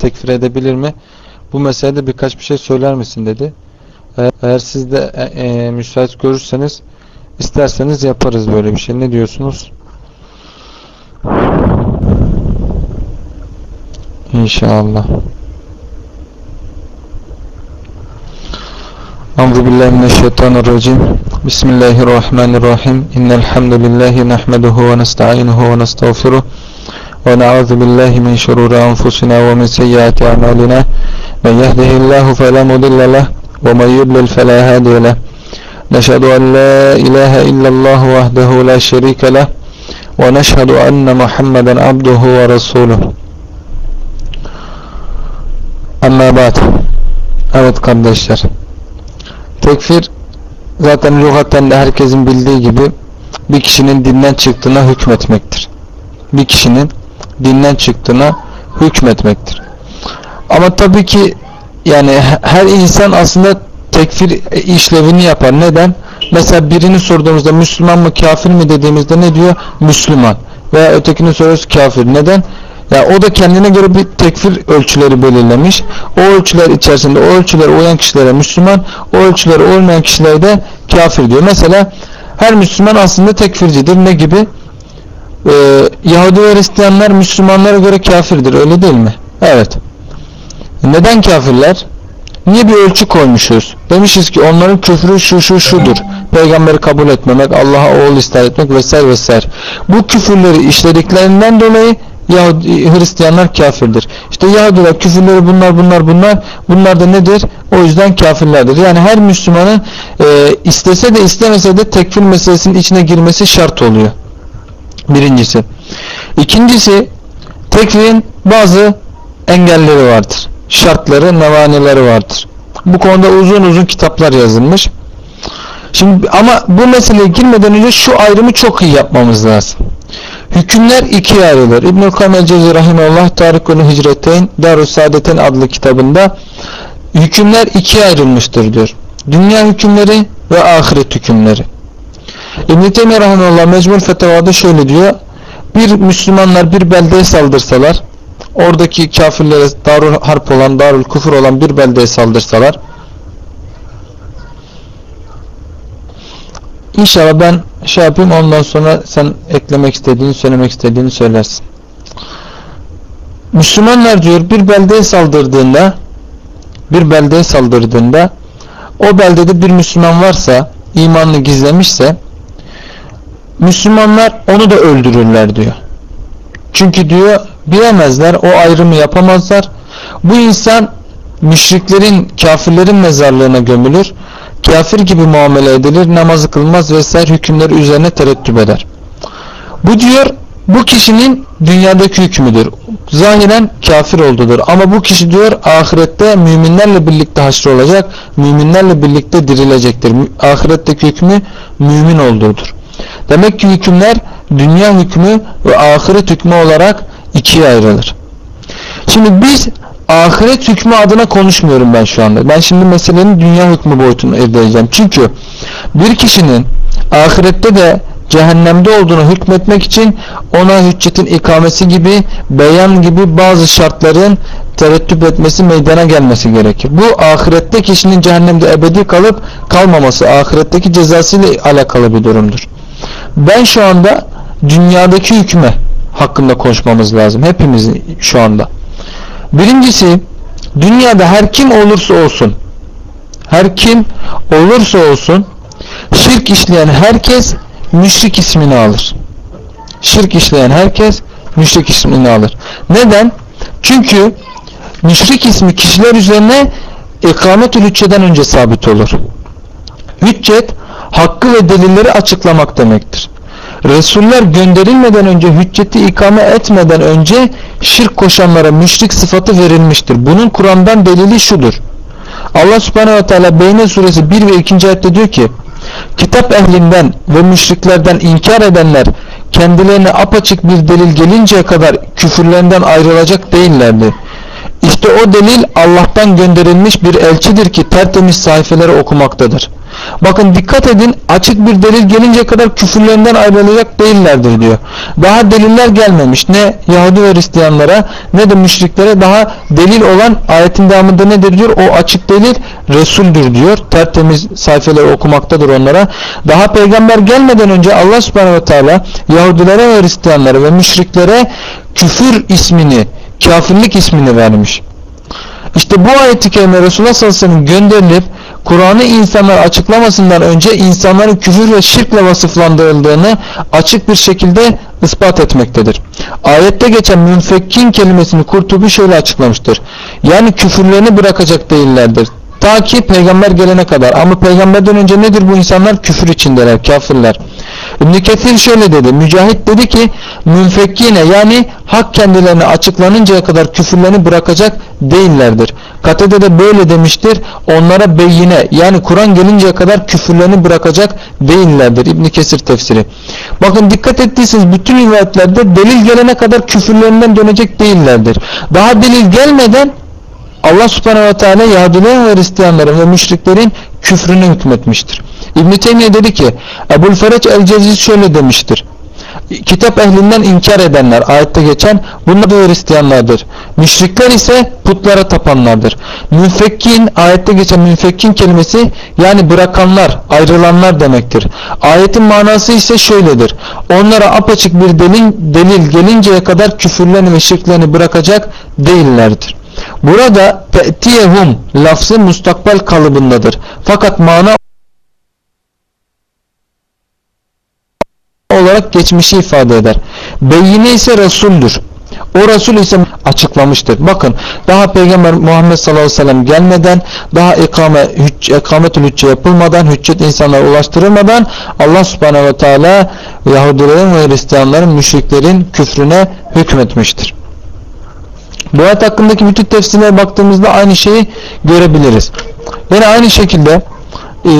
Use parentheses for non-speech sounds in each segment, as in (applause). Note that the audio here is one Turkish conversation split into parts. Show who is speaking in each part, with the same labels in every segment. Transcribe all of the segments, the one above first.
Speaker 1: tekfir edebilir mi? Bu meselede birkaç bir şey söyler misin dedi. Eğer, eğer siz de e, e, müsait görürseniz isterseniz yaparız böyle bir şey. Ne diyorsunuz? İnşallah. Euzu billahi mineşşeytanirracim. Bismillahirrahmanirrahim. İnnel hamdelellahi nahmeduhu ve nestainuhu ve nestağfiruh. Min şururi enfusina ve min seyyiati a'malina. Men yehdihillahu fela mudille leh ve men yudlil fela hadiye leh. Neşhedü en la ilahe illallah vahdehu la şerike leh ve neşhedü enne Muhammeden abduhu ve resuluh. Amma ba'd. Evet kardeşler. Tekfir zaten lügatten de herkesin bildiği gibi bir kişinin dinden çıktığına hükmetmektir. Bir kişinin dinden çıktığına hükmetmektir. Ama tabii ki yani her insan aslında tekfir işlevini yapar. Neden? Mesela birini sorduğumuzda Müslüman mı kafir mi dediğimizde ne diyor? Müslüman. Veya ötekini soruyoruz kafir. Neden? Ya o da kendine göre bir tekfir ölçüleri belirlemiş. O ölçüler içerisinde o ölçülere uyan kişilere Müslüman, o ölçülere uymayan kişilere de kafir diyor. Mesela her Müslüman aslında tekfircidir. Ne gibi? Ee, Yahudi ve Hristiyanlar Müslümanlara göre kafirdir. Öyle değil mi? Evet. Neden kafirler? Niye bir ölçü koymuşuz? Demişiz ki onların küfrü şu şu şudur. Peygamberi kabul etmemek, Allah'a oğul ister etmek vesaire vesaire. Bu küfürleri işlediklerinden dolayı Yahudi, Hristiyanlar kafirdir. İşte Yahudiler küfürleri bunlar bunlar bunlar. Bunlar da nedir? O yüzden kafirlerdir. Yani her Müslümanın e, istese de istemese de tekfir meselesinin içine girmesi şart oluyor. Birincisi. İkincisi tekfirin bazı engelleri vardır. Şartları, mevanileri vardır. Bu konuda uzun uzun kitaplar yazılmış. Şimdi ama bu meseleye girmeden önce şu ayrımı çok iyi yapmamız lazım. Hükümler ikiye ayrılır. İbnül Kamel Cezi Rahimullah Tarikul Hicreteyn Darus Saadeten adlı kitabında hükümler ikiye ayrılmıştır diyor. Dünya hükümleri ve ahiret hükümleri. İbn-i Teymiye Rahimullah Mecmur Fetevada şöyle diyor. Bir Müslümanlar bir beldeye saldırsalar oradaki kafirlere darul harp olan, darul kufur olan bir beldeye saldırsalar İnşallah ben şey yapayım ondan sonra sen eklemek istediğini söylemek istediğini söylersin. Müslümanlar diyor bir beldeye saldırdığında bir beldeye saldırdığında o beldede bir Müslüman varsa imanını gizlemişse Müslümanlar onu da öldürürler diyor. Çünkü diyor bilemezler o ayrımı yapamazlar. Bu insan müşriklerin kafirlerin mezarlığına gömülür kafir gibi muamele edilir, namazı kılmaz vesaire hükümleri üzerine terettüp eder. Bu diyor bu kişinin dünyadaki hükmüdür. Zahiren kafir oldudur. Ama bu kişi diyor ahirette müminlerle birlikte haşr olacak. Müminlerle birlikte dirilecektir. Ahiretteki hükmü mümin olduğudur. Demek ki hükümler dünya hükmü ve ahiret hükmü olarak ikiye ayrılır. Şimdi biz ahiret hükmü adına konuşmuyorum ben şu anda. Ben şimdi meselenin dünya hükmü boyutunu edeceğim. Çünkü bir kişinin ahirette de cehennemde olduğunu hükmetmek için ona hüccetin ikamesi gibi beyan gibi bazı şartların terettüp etmesi meydana gelmesi gerekir. Bu ahirette kişinin cehennemde ebedi kalıp kalmaması ahiretteki cezasıyla alakalı bir durumdur. Ben şu anda dünyadaki hükme hakkında konuşmamız lazım. Hepimizin şu anda. Birincisi dünyada her kim olursa olsun her kim olursa olsun şirk işleyen herkes müşrik ismini alır. Şirk işleyen herkes müşrik ismini alır. Neden? Çünkü müşrik ismi kişiler üzerine ikamet-ül hücceden önce sabit olur. Hüccet hakkı ve delilleri açıklamak demektir. Resuller gönderilmeden önce hücceti ikame etmeden önce şirk koşanlara müşrik sıfatı verilmiştir. Bunun Kur'an'dan delili şudur. Allah subhanehu ve teala Beyne suresi 1 ve 2. ayette diyor ki kitap ehlinden ve müşriklerden inkar edenler kendilerine apaçık bir delil gelinceye kadar küfürlerinden ayrılacak değillerdi. İşte o delil Allah'tan gönderilmiş bir elçidir ki tertemiz sayfeleri okumaktadır. Bakın dikkat edin açık bir delil gelince kadar küfürlerinden ayrılacak değillerdir diyor. Daha deliller gelmemiş ne Yahudi ve Hristiyanlara ne de müşriklere daha delil olan ayetin devamında nedir diyor o açık delil Resul'dür diyor. Tertemiz sayfeleri okumaktadır onlara. Daha peygamber gelmeden önce Allah subhanahu ve teala Yahudilere ve Hristiyanlara ve müşriklere küfür ismini kafirlik ismini vermiş. İşte bu ayet-i kerime Resulullah sallallahu aleyhi ve sellem gönderilip Kur'an'ı insanlar açıklamasından önce insanların küfür ve şirkle vasıflandırıldığını açık bir şekilde ispat etmektedir. Ayette geçen münfekkin kelimesini Kurtubi şöyle açıklamıştır. Yani küfürlerini bırakacak değillerdir. Ta ki peygamber gelene kadar. Ama peygamberden önce nedir bu insanlar? Küfür içindeler, kafirler. İbn Kethir şöyle dedi. Mücahit dedi ki münfekkine yani hak kendilerine açıklanıncaya kadar küfürlerini bırakacak değillerdir. Katede de böyle demiştir. Onlara beyine yani Kur'an gelinceye kadar küfürlerini bırakacak değillerdir. ibn Kesir tefsiri. Bakın dikkat ettiyseniz bütün rivayetlerde delil gelene kadar küfürlerinden dönecek değillerdir. Daha delil gelmeden Allah subhanehu ve teala Yahudilerin ve Hristiyanların ve müşriklerin küfrünü hükmetmiştir. İbn-i dedi ki Ebul Fereç el-Ceziz şöyle demiştir. Kitap ehlinden inkar edenler ayette geçen bunlar da Hristiyanlardır. Müşrikler ise putlara tapanlardır. Münfekkin ayette geçen münfekkin kelimesi yani bırakanlar, ayrılanlar demektir. Ayetin manası ise şöyledir. Onlara apaçık bir delil, delil gelinceye kadar küfürlerini ve şirklerini bırakacak değillerdir. Burada te'tiyehum lafzı mustakbel kalıbındadır. Fakat mana olarak geçmişi ifade eder. Beyine ise Resul'dür. O Resul ise açıklamıştır. Bakın daha Peygamber Muhammed sallallahu aleyhi ve sellem gelmeden daha ikame, hüc, ikametül hücce yapılmadan hüccet insanlara ulaştırılmadan Allah subhanehu ve teala Yahudilerin ve Hristiyanların müşriklerin küfrüne hükmetmiştir. Bu ayet hakkındaki bütün tefsirlere baktığımızda aynı şeyi görebiliriz. Yine aynı şekilde e,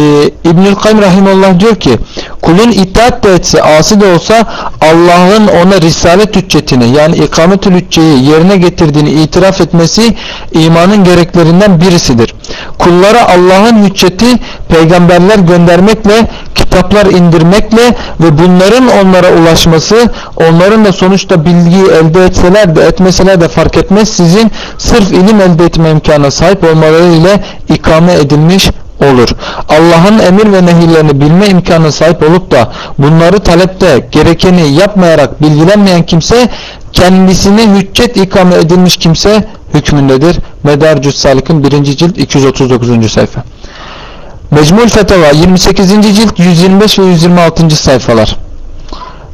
Speaker 1: İbnül Kayyum Rahimullah diyor ki kulun itaat de etse asi de olsa Allah'ın ona risalet hüccetini yani ikametül hücceyi yerine getirdiğini itiraf etmesi imanın gereklerinden birisidir. Kullara Allah'ın hücceti peygamberler göndermekle kitaplar indirmekle ve bunların onlara ulaşması onların da sonuçta bilgiyi elde etseler de etmeseler de fark etmez sizin sırf ilim elde etme imkanına sahip olmaları ile ikame edilmiş olur. Allah'ın emir ve nehirlerini bilme imkanı sahip olup da bunları talepte gerekeni yapmayarak bilgilenmeyen kimse kendisine hüccet ikame edilmiş kimse hükmündedir. Medarcüs Salik'in 1. cilt 239. sayfa. Mecmul Feteva 28. cilt 125 ve 126. sayfalar.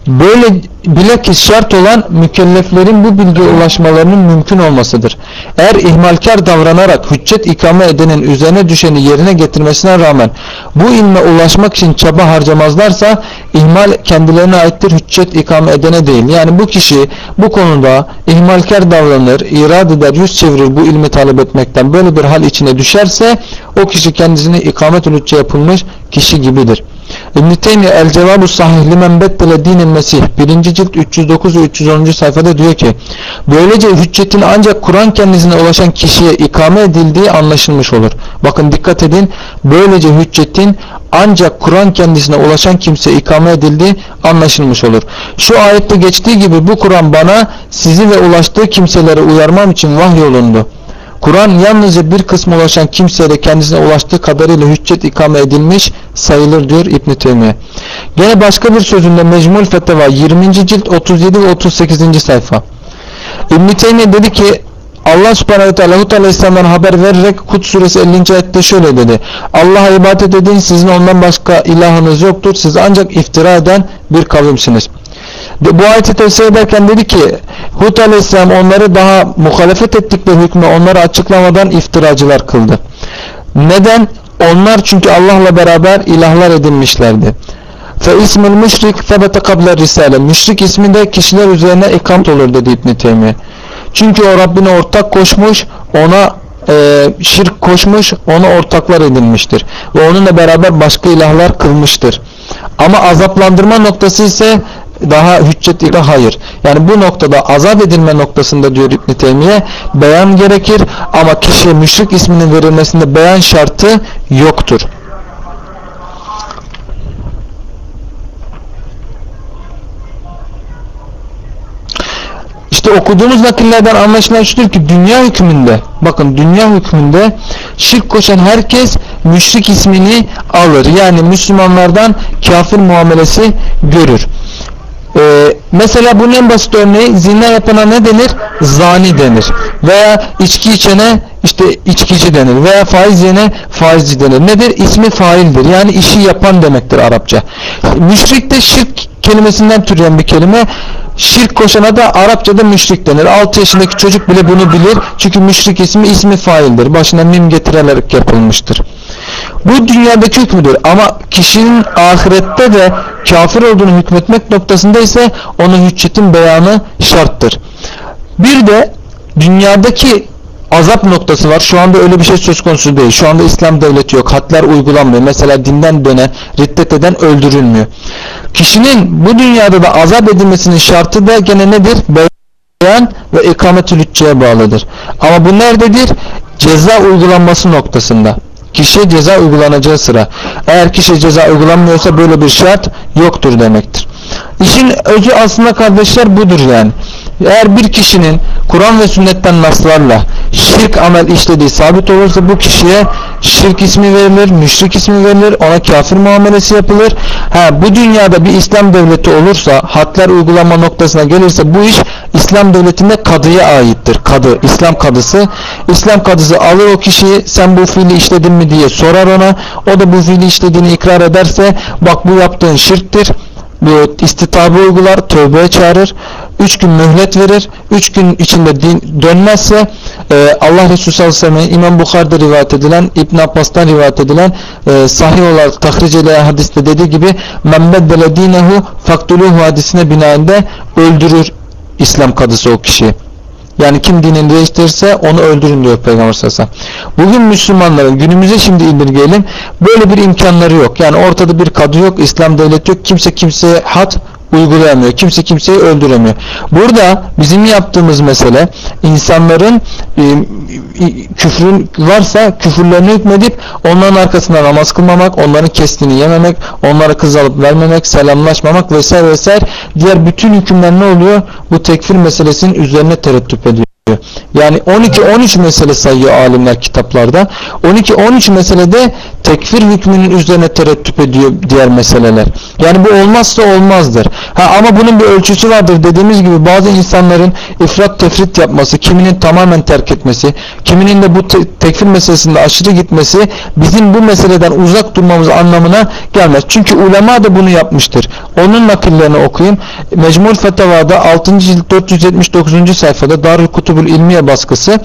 Speaker 1: Böyle bilakis şart olan mükelleflerin bu bilgiye ulaşmalarının mümkün olmasıdır. Eğer ihmalkar davranarak hüccet ikame edenin üzerine düşeni yerine getirmesine rağmen bu ilme ulaşmak için çaba harcamazlarsa ihmal kendilerine aittir hüccet ikame edene değil. Yani bu kişi bu konuda ihmalkar davranır, irad eder, yüz çevirir bu ilmi talep etmekten böyle bir hal içine düşerse o kişi kendisini ikamet hücce yapılmış kişi gibidir. İbn-i El Cevabu Sahih Limen Beddele Dinil Mesih 1. cilt 309 ve 310. sayfada diyor ki böylece hüccetin ancak Kur'an kendisine ulaşan kişiye ikame edildiği anlaşılmış olur. Bakın dikkat edin böylece hüccetin ancak Kur'an kendisine ulaşan kimse ikame edildiği anlaşılmış olur. Şu ayette geçtiği gibi bu Kur'an bana sizi ve ulaştığı kimselere uyarmam için vahyolundu. Kur'an yalnızca bir kısmı ulaşan kimseye de kendisine ulaştığı kadarıyla hüccet ikame edilmiş sayılır diyor İbn Teymiye. Gene başka bir sözünde Mecmul Feteva 20. cilt 37 ve 38. sayfa. İbn Teymiye dedi ki Allah subhanahu teala Hud aleyhisselamdan haber vererek Hud suresi 50. ayette şöyle dedi. Allah'a ibadet edin sizin ondan başka ilahınız yoktur. Siz ancak iftira eden bir kavimsiniz. Bu ayeti tefsir ederken dedi ki Hud aleyhisselam onları daha muhalefet ettikleri hükmü onları açıklamadan iftiracılar kıldı. Neden? Onlar çünkü Allah'la beraber ilahlar edinmişlerdi. Fe ismül müşrik febete kable risale. Müşrik isminde kişiler üzerine ikamet olur dedi İbn Teymiye. Çünkü o Rabbine ortak koşmuş, ona e, şirk koşmuş, ona ortaklar edinmiştir. Ve onunla beraber başka ilahlar kılmıştır. Ama azaplandırma noktası ise daha hüccet ile hayır. Yani bu noktada azap edilme noktasında diyor İbn Teymiye beyan gerekir ama kişiye müşrik isminin verilmesinde beyan şartı yoktur. İşte okuduğumuz nakillerden anlaşılan şudur ki dünya hükmünde bakın dünya hükmünde şirk koşan herkes müşrik ismini alır. Yani Müslümanlardan kafir muamelesi görür. Ee, mesela bunun en basit örneği zina yapana ne denir? Zani denir. Veya içki içene işte içkici denir. Veya faiz yene faizci denir. Nedir? İsmi faildir. Yani işi yapan demektir Arapça. Müşrik de şirk kelimesinden türeyen bir kelime. Şirk koşana da Arapçada müşrik denir. 6 yaşındaki çocuk bile bunu bilir. Çünkü müşrik ismi ismi faildir. Başına mim getirilerek yapılmıştır. Bu dünyadaki hükmüdür ama kişinin ahirette de kafir olduğunu hükmetmek noktasında ise onun hüccetin beyanı şarttır. Bir de dünyadaki azap noktası var. Şu anda öyle bir şey söz konusu değil. Şu anda İslam devleti yok. Hatlar uygulanmıyor. Mesela dinden dönen, riddet eden öldürülmüyor. Kişinin bu dünyada da azap edilmesinin şartı da gene nedir? Beyan ve ikametül hücceye bağlıdır. Ama bu nerededir? Ceza uygulanması noktasında kişiye ceza uygulanacağı sıra. Eğer kişi ceza uygulanmıyorsa böyle bir şart yoktur demektir. İşin özü aslında kardeşler budur yani. Eğer bir kişinin Kur'an ve sünnetten naslarla şirk amel işlediği sabit olursa bu kişiye şirk ismi verilir, müşrik ismi verilir, ona kafir muamelesi yapılır. Ha bu dünyada bir İslam devleti olursa, hadler uygulama noktasına gelirse bu iş İslam devletinde kadıya aittir. Kadı, İslam kadısı. İslam kadısı alır o kişiyi sen bu fiili işledin mi diye sorar ona. O da bu fiili işlediğini ikrar ederse bak bu yaptığın şirktir bu istitabı uygular, tövbeye çağırır. Üç gün mühlet verir. Üç gün içinde din dönmezse e, Allah Resulü sallallahu aleyhi ve sellem İmam Bukhari'de rivayet edilen, İbn Abbas'tan rivayet edilen e, sahih olarak tahric ile hadiste dediği gibi men beddele dinehu faktuluhu hadisine binaende öldürür İslam kadısı o kişiyi. Yani kim dinini değiştirirse onu öldürün diyor Peygamber sallallahu Bugün Müslümanların günümüze şimdi indirgeyelim böyle bir imkanları yok. Yani ortada bir kadı yok, İslam devleti yok. Kimse kimseye hat uygulayamıyor. Kimse kimseyi öldüremiyor. Burada bizim yaptığımız mesele insanların e, küfrün varsa küfürlerini hükmedip onların arkasında namaz kılmamak, onların kestiğini yememek, onlara kız alıp vermemek, selamlaşmamak vesaire vesaire diğer bütün hükümler ne oluyor? Bu tekfir meselesinin üzerine tereddüt ediyor. Yani 12-13 mesele sayıyor alimler kitaplarda. 12-13 meselede tekfir hükmünün üzerine tereddüt ediyor diğer meseleler. Yani bu olmazsa olmazdır. Ha ama bunun bir ölçüsü vardır. Dediğimiz gibi bazı insanların ifrat tefrit yapması, kiminin tamamen terk etmesi, kiminin de bu te tekfir meselesinde aşırı gitmesi bizim bu meseleden uzak durmamız anlamına gelmez. Çünkü ulema da bunu yapmıştır. Onun nakillerini okuyayım. Mecmul Fetava'da 6. cilt 479. sayfada Darül Kutubul İlmiye baskısı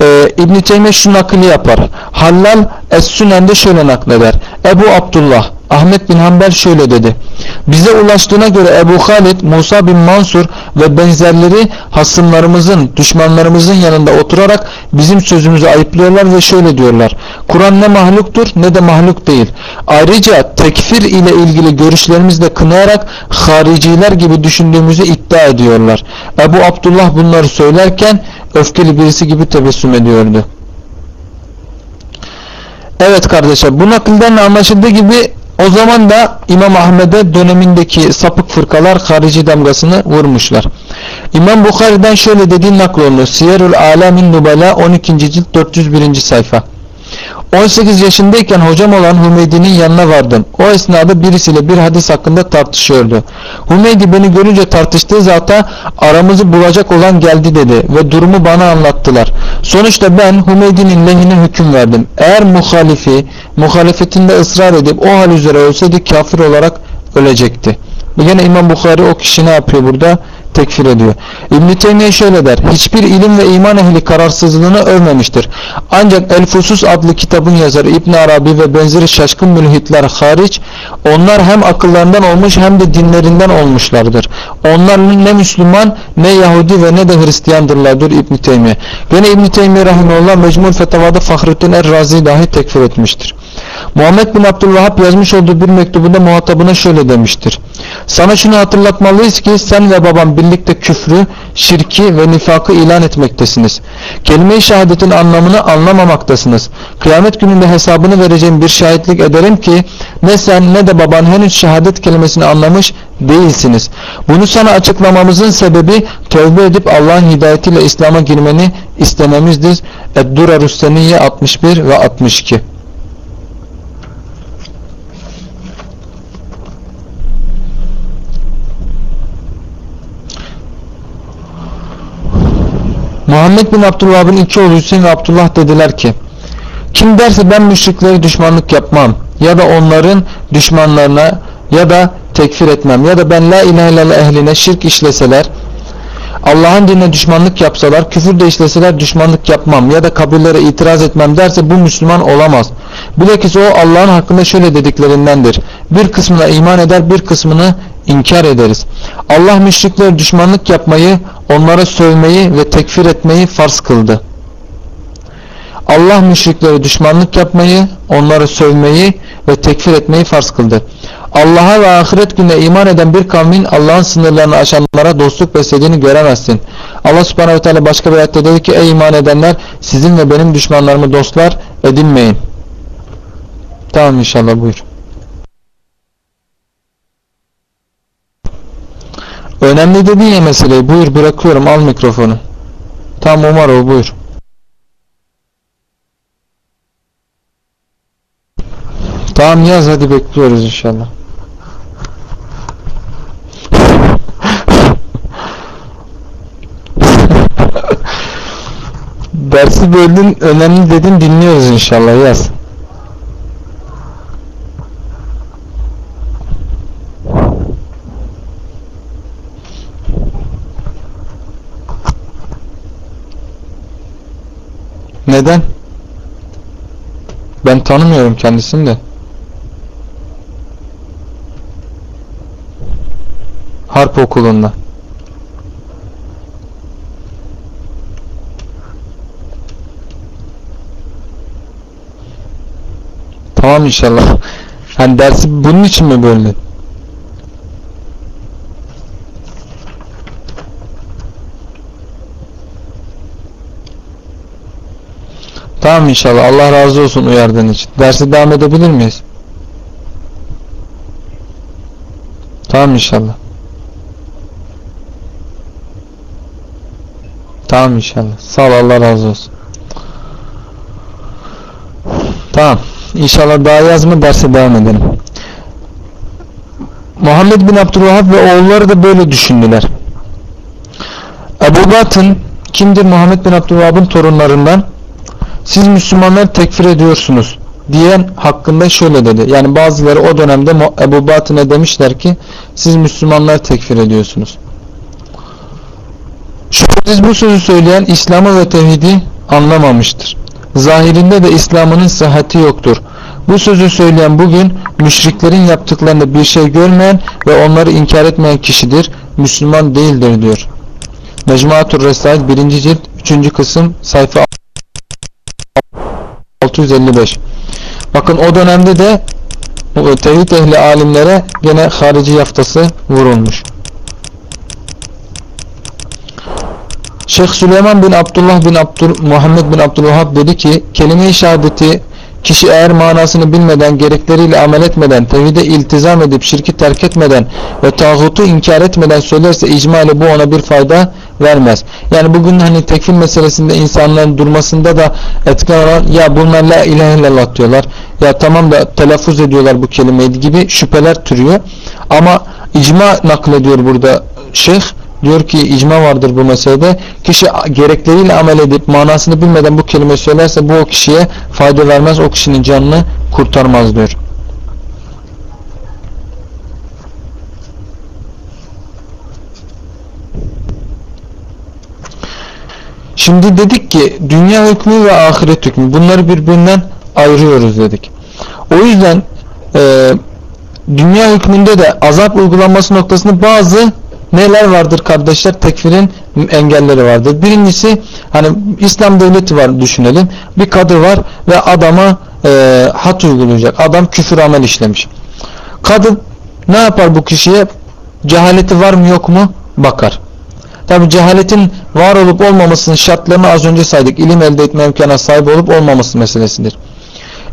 Speaker 1: e, İbn-i Teymiye şu nakili yapar. Hallal Es-Sünen'de şöyle nakleder. Ebu Abdullah Ahmet bin Hanbel şöyle dedi. Bize ulaştığına göre Ebu Halid, Musa bin Mansur ve benzerleri hasımlarımızın, düşmanlarımızın yanında oturarak bizim sözümüzü ayıplıyorlar ve şöyle diyorlar. Kur'an ne mahluktur ne de mahluk değil. Ayrıca tekfir ile ilgili görüşlerimizle kınayarak hariciler gibi düşündüğümüzü iddia ediyorlar. Ebu Abdullah bunları söylerken öfkeli birisi gibi tebessüm ediyordu. Evet kardeşler bu nakilden anlaşıldığı gibi o zaman da İmam Ahmet'e dönemindeki sapık fırkalar harici damgasını vurmuşlar. İmam Bukhari'den şöyle dediği naklolunur. Siyerul Alamin Nubala 12. cilt 401. sayfa. 18 yaşındayken hocam olan Hümeydi'nin yanına vardım. O esnada birisiyle bir hadis hakkında tartışıyordu. Hümeydi beni görünce tartıştığı zata aramızı bulacak olan geldi dedi ve durumu bana anlattılar. Sonuçta ben Hümeydi'nin lehine hüküm verdim. Eğer muhalifi muhalefetinde ısrar edip o hal üzere ölseydi kafir olarak ölecekti. Yine İmam Bukhari o kişi ne yapıyor burada? tekfir ediyor. İbn-i şöyle der. Hiçbir ilim ve iman ehli kararsızlığını övmemiştir. Ancak El Fusus adlı kitabın yazarı İbn Arabi ve benzeri şaşkın mülhitler hariç onlar hem akıllarından olmuş hem de dinlerinden olmuşlardır. Onlar ne Müslüman ne Yahudi ve ne de Hristiyandırlardır İbn Teymiye. Gene İbn Teymiye rahimehullah Mecmul Fetavada Fahrettin Er-Razi dahi tekfir etmiştir. Muhammed bin Abdülvahhab yazmış olduğu bir mektubunda muhatabına şöyle demiştir. Sana şunu hatırlatmalıyız ki sen ve babam birlikte küfrü, şirki ve nifakı ilan etmektesiniz. Kelime-i şehadetin anlamını anlamamaktasınız. Kıyamet gününde hesabını vereceğim bir şahitlik ederim ki ne sen ne de baban henüz şehadet kelimesini anlamış değilsiniz. Bunu sana açıklamamızın sebebi tövbe edip Allah'ın hidayetiyle İslam'a girmeni istememizdir. Ed-Durarus 61 ve 62 Muhammed bin Abdülvah'ın iki oğlu Hüseyin ve Abdullah dediler ki kim derse ben müşrikleri düşmanlık yapmam ya da onların düşmanlarına ya da tekfir etmem ya da ben la ilahe illallah ehline şirk işleseler Allah'ın dinine düşmanlık yapsalar, küfür de işleseler düşmanlık yapmam ya da kabirlere itiraz etmem derse bu Müslüman olamaz. Bilakis o Allah'ın hakkında şöyle dediklerindendir. Bir kısmına iman eder, bir kısmını inkar ederiz. Allah müşriklere düşmanlık yapmayı, onlara sövmeyi ve tekfir etmeyi farz kıldı. Allah müşriklere düşmanlık yapmayı, onları sövmeyi ve tekfir etmeyi farz kıldı. Allah'a ve ahiret gününe iman eden bir kavmin Allah'ın sınırlarını aşanlara dostluk beslediğini göremezsin. Allah subhanehu ve teala başka bir ayette dedi ki ey iman edenler sizin ve benim düşmanlarımı dostlar edinmeyin. Tamam inşallah buyur. Önemli dediğin ya meseleyi buyur bırakıyorum al mikrofonu. Tamam Umar o buyur. Tamam yaz hadi bekliyoruz inşallah. Dersi böldün önemli dedin dinliyoruz inşallah yaz. Neden? Ben tanımıyorum kendisini de. Harp okulunda. Tamam inşallah. Hani dersi bunun için mi böldün? Tamam inşallah. Allah razı olsun uyardığın için. Dersi devam edebilir miyiz? Tamam inşallah. Tamam inşallah. Sağ ol Allah razı olsun. Tamam. İnşallah daha yazma derse devam edelim. Muhammed bin Abdülvahhab ve oğulları da böyle düşündüler. Ebu Batın kimdir? Muhammed bin Abdülvahhab'ın torunlarından siz Müslümanlar tekfir ediyorsunuz diyen hakkında şöyle dedi. Yani bazıları o dönemde Ebu Batın'a demişler ki siz Müslümanlar tekfir ediyorsunuz. Şüphesiz bu sözü söyleyen İslam'ı ve tevhidi anlamamıştır. Zahirinde de İslam'ının sıhhati yoktur. Bu sözü söyleyen bugün müşriklerin yaptıklarında bir şey görmeyen ve onları inkar etmeyen kişidir. Müslüman değildir diyor. Mecmuatur Resail 1. cilt 3. kısım sayfa 655 Bakın o dönemde de tevhid ehli alimlere gene harici yaftası vurulmuş. Şeyh Süleyman bin Abdullah bin Abdül Muhammed bin Abdülvahhab dedi ki kelime-i şehadeti kişi eğer manasını bilmeden gerekleriyle amel etmeden tevhide iltizam edip şirki terk etmeden ve tağutu inkar etmeden söylerse icma ile bu ona bir fayda vermez. Yani bugün hani tekfir meselesinde insanların durmasında da etken olan ya bunlar la ilahe illallah diyorlar. Ya tamam da telaffuz ediyorlar bu kelimeyi gibi şüpheler türüyor. Ama icma naklediyor burada şeyh diyor ki icma vardır bu meselede. Kişi gerekleriyle amel edip manasını bilmeden bu kelime söylerse bu o kişiye fayda vermez. O kişinin canını kurtarmaz diyor. Şimdi dedik ki dünya hükmü ve ahiret hükmü bunları birbirinden ayırıyoruz dedik. O yüzden e, dünya hükmünde de azap uygulanması noktasında bazı neler vardır kardeşler? Tekfirin engelleri vardır. Birincisi hani İslam devleti var düşünelim. Bir kadı var ve adama e, hat uygulayacak. Adam küfür amel işlemiş. Kadı ne yapar bu kişiye? cehaleti var mı yok mu bakar. Tabi cehaletin var olup olmamasının şartlarını az önce saydık. İlim elde etme imkanına sahip olup olmaması meselesidir.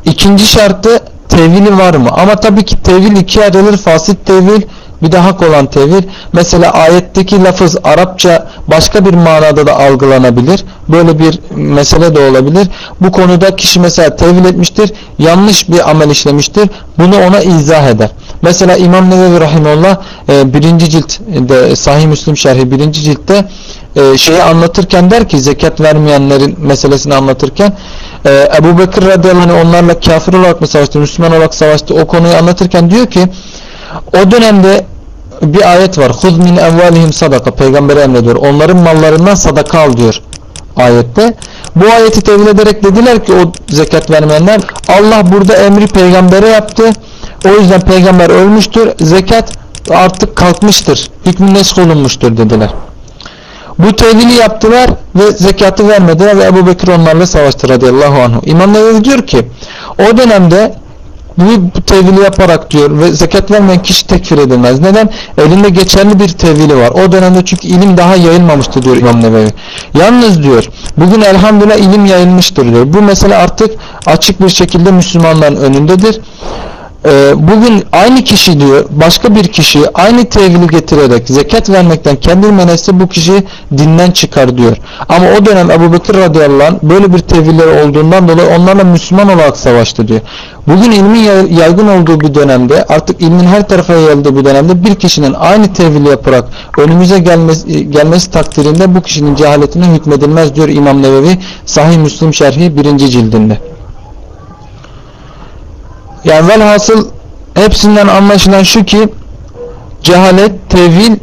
Speaker 1: İkinci şartı tevili var mı? Ama tabii ki tevil ikiye ayrılır. Fasit tevil bir de hak olan tevil. Mesela ayetteki lafız Arapça başka bir manada da algılanabilir. Böyle bir mesele de olabilir. Bu konuda kişi mesela tevil etmiştir. Yanlış bir amel işlemiştir. Bunu ona izah eder. Mesela İmam Nevevi Rahimullah e, birinci ciltte Sahih Müslim Şerhi birinci ciltte e, şeyi anlatırken der ki zekat vermeyenlerin meselesini anlatırken e, Ebu Bekir radıyallahu anh onlarla kafir olarak mı savaştı, Müslüman olarak savaştı o konuyu anlatırken diyor ki o dönemde bir ayet var. Huz min evvalihim sadaka. Peygamber emrediyor. Onların mallarından sadaka al diyor ayette. Bu ayeti tevil ederek dediler ki o zekat vermeyenler Allah burada emri peygambere yaptı. O yüzden peygamber ölmüştür. Zekat artık kalkmıştır. Hükmü nesk olunmuştur dediler. Bu tevili yaptılar ve zekatı vermediler ve Ebu Bekir onlarla savaştı radıyallahu anh. İmam Nevevi diyor ki o dönemde bu tevili yaparak diyor ve zekat vermeyen kişi tekfir edilmez. Neden? Elinde geçerli bir tevili var. O dönemde çünkü ilim daha yayılmamıştı diyor İmam Nevevi. Yalnız diyor bugün elhamdülillah ilim yayılmıştır diyor. Bu mesele artık açık bir şekilde Müslümanların önündedir e, bugün aynı kişi diyor başka bir kişi aynı tevhili getirerek zekat vermekten kendini menesse bu kişi dinden çıkar diyor. Ama o dönem Ebu Bekir radıyallahu anh böyle bir tevhiller olduğundan dolayı onlarla Müslüman olarak savaştı diyor. Bugün ilmin yaygın olduğu bir dönemde artık ilmin her tarafa yayıldığı bir dönemde bir kişinin aynı tevhili yaparak önümüze gelmesi, gelmesi takdirinde bu kişinin cehaletine hükmedilmez diyor İmam Nevevi Sahih Müslim Şerhi birinci cildinde. Yani velhasıl hepsinden anlaşılan şu ki cehalet, tevil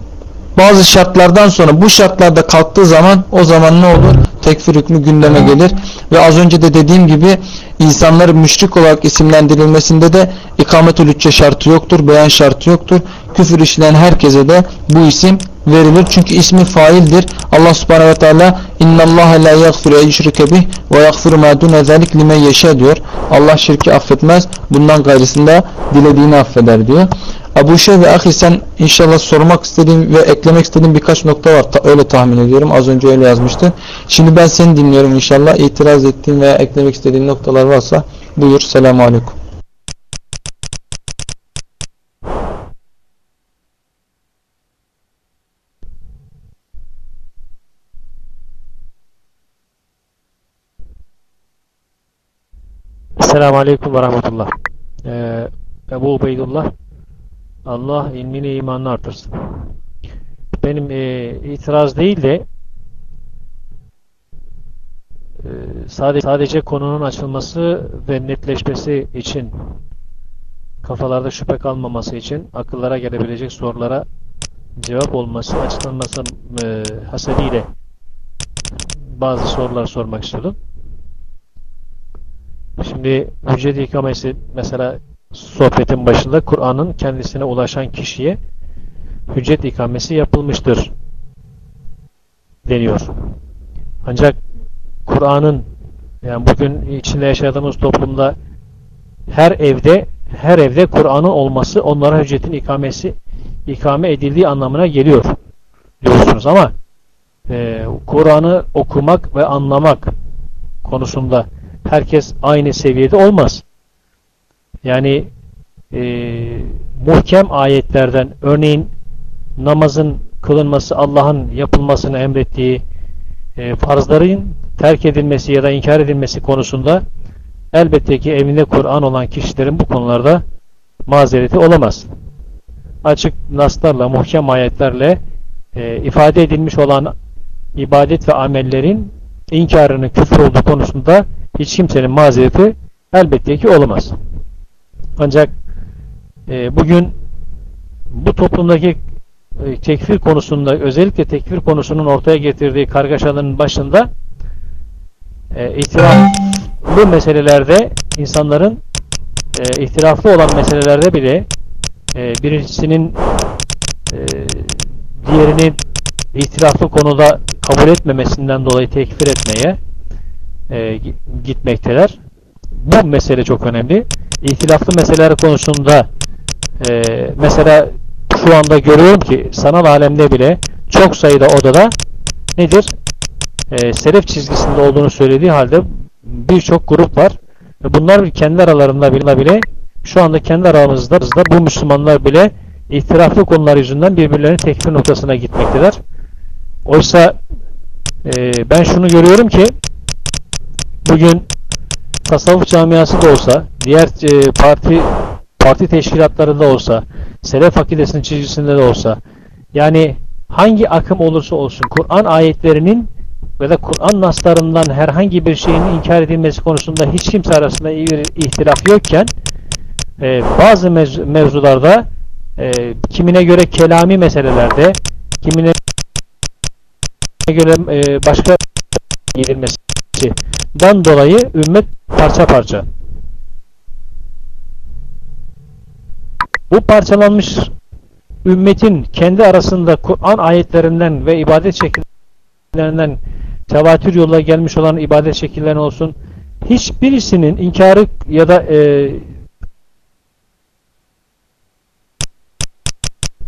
Speaker 1: bazı şartlardan sonra bu şartlarda kalktığı zaman o zaman ne olur? Tekfir hükmü gündeme gelir ve az önce de dediğim gibi insanların müşrik olarak isimlendirilmesinde de ikametül hücce şartı yoktur, beyan şartı yoktur. Küfür işleyen herkese de bu isim verilir. Çünkü ismi faildir. Allah subhanehu ve teala innallâhe la yaghfiru en yüşrike bih ve yaghfiru ma dune zelik limen yeşe diyor. Allah şirki affetmez. Bundan gayrısında dilediğini affeder diyor. Abu Şey ve Ahi sen inşallah sormak istediğim ve eklemek istediğim birkaç nokta var. Ta, öyle tahmin ediyorum. Az önce öyle yazmıştın. Şimdi ben seni dinliyorum inşallah. İtiraz ettiğin veya eklemek istediğin noktalar varsa buyur. Selamun Aleyküm.
Speaker 2: Esselamu Aleyküm ve Rahmetullah. Ee, Ebu Ubeydullah Allah ilmini imanını artırsın. Benim e, itiraz değil de e, sadece, sadece konunun açılması ve netleşmesi için kafalarda şüphe kalmaması için akıllara gelebilecek sorulara cevap olması, açıklanması e, hasebiyle bazı sorular sormak istedim. Şimdi hüccet ikamesi mesela sohbetin başında Kur'an'ın kendisine ulaşan kişiye hüccet ikamesi yapılmıştır deniyor. Ancak Kur'an'ın yani bugün içinde yaşadığımız toplumda her evde her evde Kur'an'ın olması onlara hüccetin ikamesi ikame edildiği anlamına geliyor diyorsunuz ama e, Kur'an'ı okumak ve anlamak konusunda herkes aynı seviyede olmaz. Yani e, muhkem ayetlerden örneğin namazın kılınması Allah'ın yapılmasını emrettiği e, farzların terk edilmesi ya da inkar edilmesi konusunda elbette ki evinde Kur'an olan kişilerin bu konularda mazereti olamaz. Açık naslarla, muhkem ayetlerle e, ifade edilmiş olan ibadet ve amellerin inkarının küfür olduğu konusunda hiç kimsenin mazereti elbette ki olamaz. Ancak e, bugün bu toplumdaki e, tekfir konusunda özellikle tekfir konusunun ortaya getirdiği kargaşaların başında e, itiraflı meselelerde insanların e, ihtilaflı olan meselelerde bile e, birincisinin e, diğerini ihtilaflı konuda kabul etmemesinden dolayı tekfir etmeye e, gitmekteler. Bu mesele çok önemli. İhtilaflı meseleler konusunda e, mesela şu anda görüyorum ki sanal alemde bile çok sayıda odada nedir? Ee, selef çizgisinde olduğunu söylediği halde birçok grup var. Bunlar kendi aralarında bile, bile şu anda kendi aramızda bu Müslümanlar bile ihtilaflı konular yüzünden birbirlerini tekfir noktasına gitmektedir. Oysa e, ben şunu görüyorum ki bugün tasavvuf camiası da olsa, diğer e, parti parti teşkilatlarında olsa, selef akidesinin çizgisinde de olsa, yani hangi akım olursa olsun Kur'an ayetlerinin ve de Kur'an naslarından herhangi bir şeyin inkar edilmesi konusunda hiç kimse arasında bir ihtilaf yokken e, bazı mevz mevzularda e, kimine göre kelami meselelerde kimine göre e, başka gidilmesinden dolayı ümmet parça parça. Bu parçalanmış ümmetin kendi arasında Kur'an ayetlerinden ve ibadet şekillerinden tevatür yolla gelmiş olan ibadet şekillerine olsun hiçbirisinin inkarı ya da e,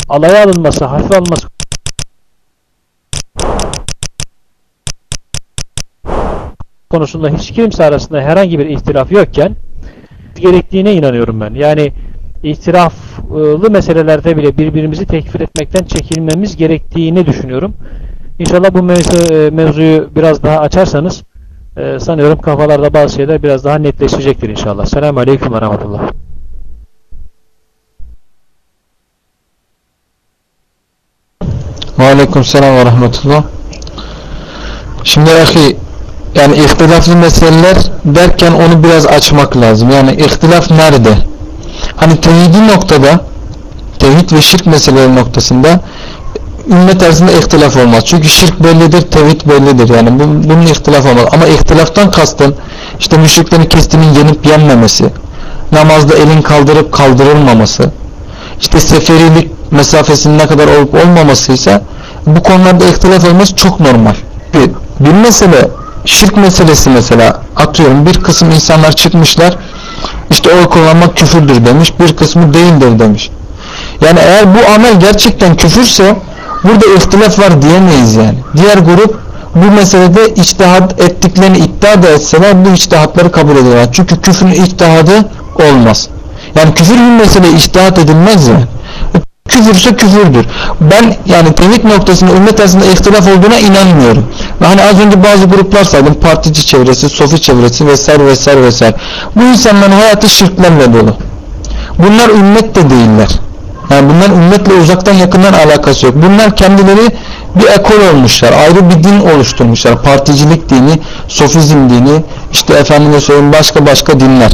Speaker 2: alaya alınması, hafife alınması konusunda hiç kimse arasında herhangi bir ihtilaf yokken gerektiğine inanıyorum ben. Yani ihtilaflı meselelerde bile birbirimizi tekfir etmekten çekinmemiz gerektiğini düşünüyorum. İnşallah bu mevzu, e, mevzuyu biraz daha açarsanız e, sanıyorum kafalarda bazı şeyler biraz daha netleşecektir inşallah. Selamun Aleyküm ve Rahmetullah.
Speaker 1: Aleyküm Selam ve Rahmetullah. Şimdi ahi yani ihtilaflı meseleler derken onu biraz açmak lazım. Yani ihtilaf nerede? Hani tevhidi noktada tevhid ve şirk meseleleri noktasında ümmet arasında ihtilaf olmaz. Çünkü şirk bellidir, tevhid bellidir. Yani bu, bunun ihtilaf olmaz. Ama ihtilaftan kastın işte müşriklerin kestiğinin yenip yenmemesi, namazda elin kaldırıp kaldırılmaması, işte seferilik mesafesinin ne kadar olup olmamasıysa bu konularda ihtilaf olması çok normal. Bir, bir mesele şirk meselesi mesela atıyorum bir kısım insanlar çıkmışlar işte oy kullanmak küfürdür demiş bir kısmı değildir demiş. Yani eğer bu amel gerçekten küfürse burada ihtilaf var diyemeyiz yani. Diğer grup bu meselede içtihat ettiklerini iddia da etseler bu içtihatları kabul ediyorlar. Çünkü küfrün içtihadı olmaz. Yani küfür bir mesele içtihat edilmez yani. Küfürse küfürdür. Ben yani tevhid noktasında ümmet arasında ihtilaf olduğuna inanmıyorum. Ve hani az önce bazı gruplar saydım. Partici çevresi, sofi çevresi vesaire vesaire vesaire. Bu insanların hayatı şirklerle dolu. Bunlar ümmet de değiller. Yani bunlar ümmetle uzaktan yakından alakası yok. Bunlar kendileri bir ekol olmuşlar. Ayrı bir din oluşturmuşlar. Particilik dini, sofizm dini, işte efendime söyleyeyim başka başka dinler.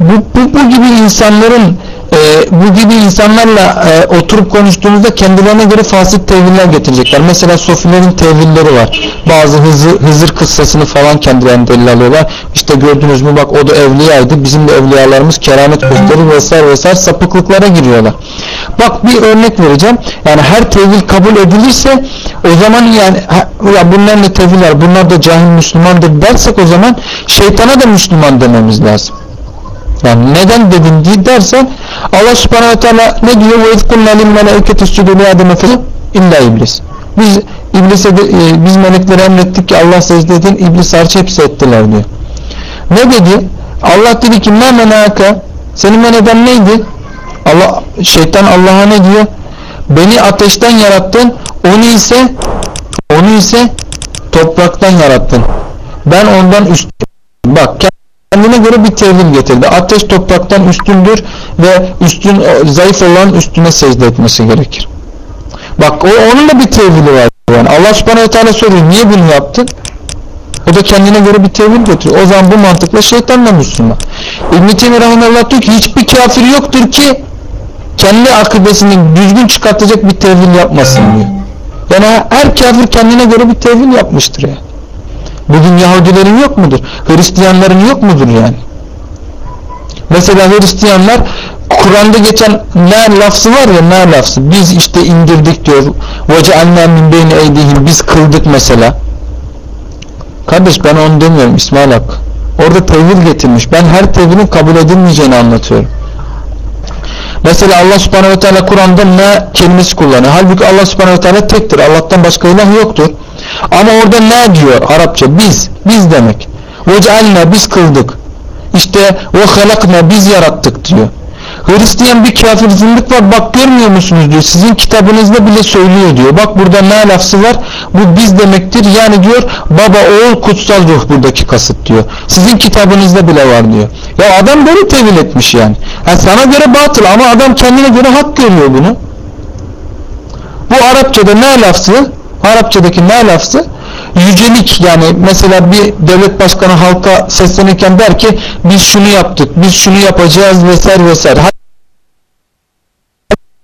Speaker 1: Bu, bu, bu gibi insanların e, bu gibi insanlarla e, oturup konuştuğunuzda kendilerine göre fasit teviller getirecekler. Mesela sofilerin tevilleri var. Bazı Hızır, Hızır kıssasını falan kendilerine delil alıyorlar. İşte gördünüz mü bak o da evliyaydı. Bizim de evliyalarımız keramet gösterir vesaire vesaire sapıklıklara giriyorlar. Bak bir örnek vereceğim. Yani her tevil kabul edilirse o zaman yani ya bunlar ne teviller bunlar da cahil Müslümandır dersek o zaman şeytana da Müslüman dememiz lazım. Yani neden dedin diye dersen Allah subhanahu wa ta'ala ne diyor? وَاِذْ قُلْنَا لِلْمَلَائِكَةِ اسْجُدُوا لِيَادَمَ فَلَا illa iblis. Biz iblise de, e, biz meleklere emrettik ki Allah secde edin iblis hariç hepsi ettiler diyor. Ne dedi? Allah dedi ki ne menaka senin meneden neydi? Allah şeytan Allah'a ne diyor? Beni ateşten yarattın onu ise onu ise topraktan yarattın. Ben ondan üstün. Bak kendine göre bir tevil getirdi. Ateş topraktan üstündür ve üstün zayıf olan üstüne secde etmesi gerekir. Bak o onun da bir tevili var. Yani Allah subhanahu teala soruyor niye bunu yaptın? O da kendine göre bir tevil getiriyor. O zaman bu mantıkla şeytan da Müslüman. İbn-i Teymi Rahmanallah diyor ki hiçbir kafir yoktur ki kendi akıbesini düzgün çıkartacak bir tevil yapmasın diyor. Yani her kafir kendine göre bir tevil yapmıştır yani. Bugün Yahudilerin yok mudur? Hristiyanların yok mudur yani? Mesela Hristiyanlar Kur'an'da geçen ne lafzı var ya ne lafzı. Biz işte indirdik diyor. وَجَعَلْنَا مِنْ بَيْنِ اَيْدِهِمْ Biz kıldık mesela. Kardeş ben onu demiyorum İsmail Hakkı. Orada tevhid getirmiş. Ben her tevhidin kabul edilmeyeceğini anlatıyorum. Mesela Allah subhanehu ve teala Kur'an'da ne kelimesi kullanıyor. Halbuki Allah subhanehu ve teala tektir. Allah'tan başka ilah yoktur. Ama orada ne diyor Arapça? Biz. Biz demek. Ve cealna biz kıldık. İşte ve halakna biz yarattık diyor. Hristiyan bir kafir zındık var bak görmüyor musunuz diyor. Sizin kitabınızda bile söylüyor diyor. Bak burada ne lafzı var? Bu biz demektir. Yani diyor baba oğul kutsal ruh buradaki kasıt diyor. Sizin kitabınızda bile var diyor. Ya adam böyle tevil etmiş yani. yani sana göre batıl ama adam kendine göre hak görüyor bunu. Bu Arapçada ne lafzı? Arapçadaki ne lafzı? yücelik yani mesela bir devlet başkanı halka seslenirken der ki biz şunu yaptık, biz şunu yapacağız vesaire vesaire.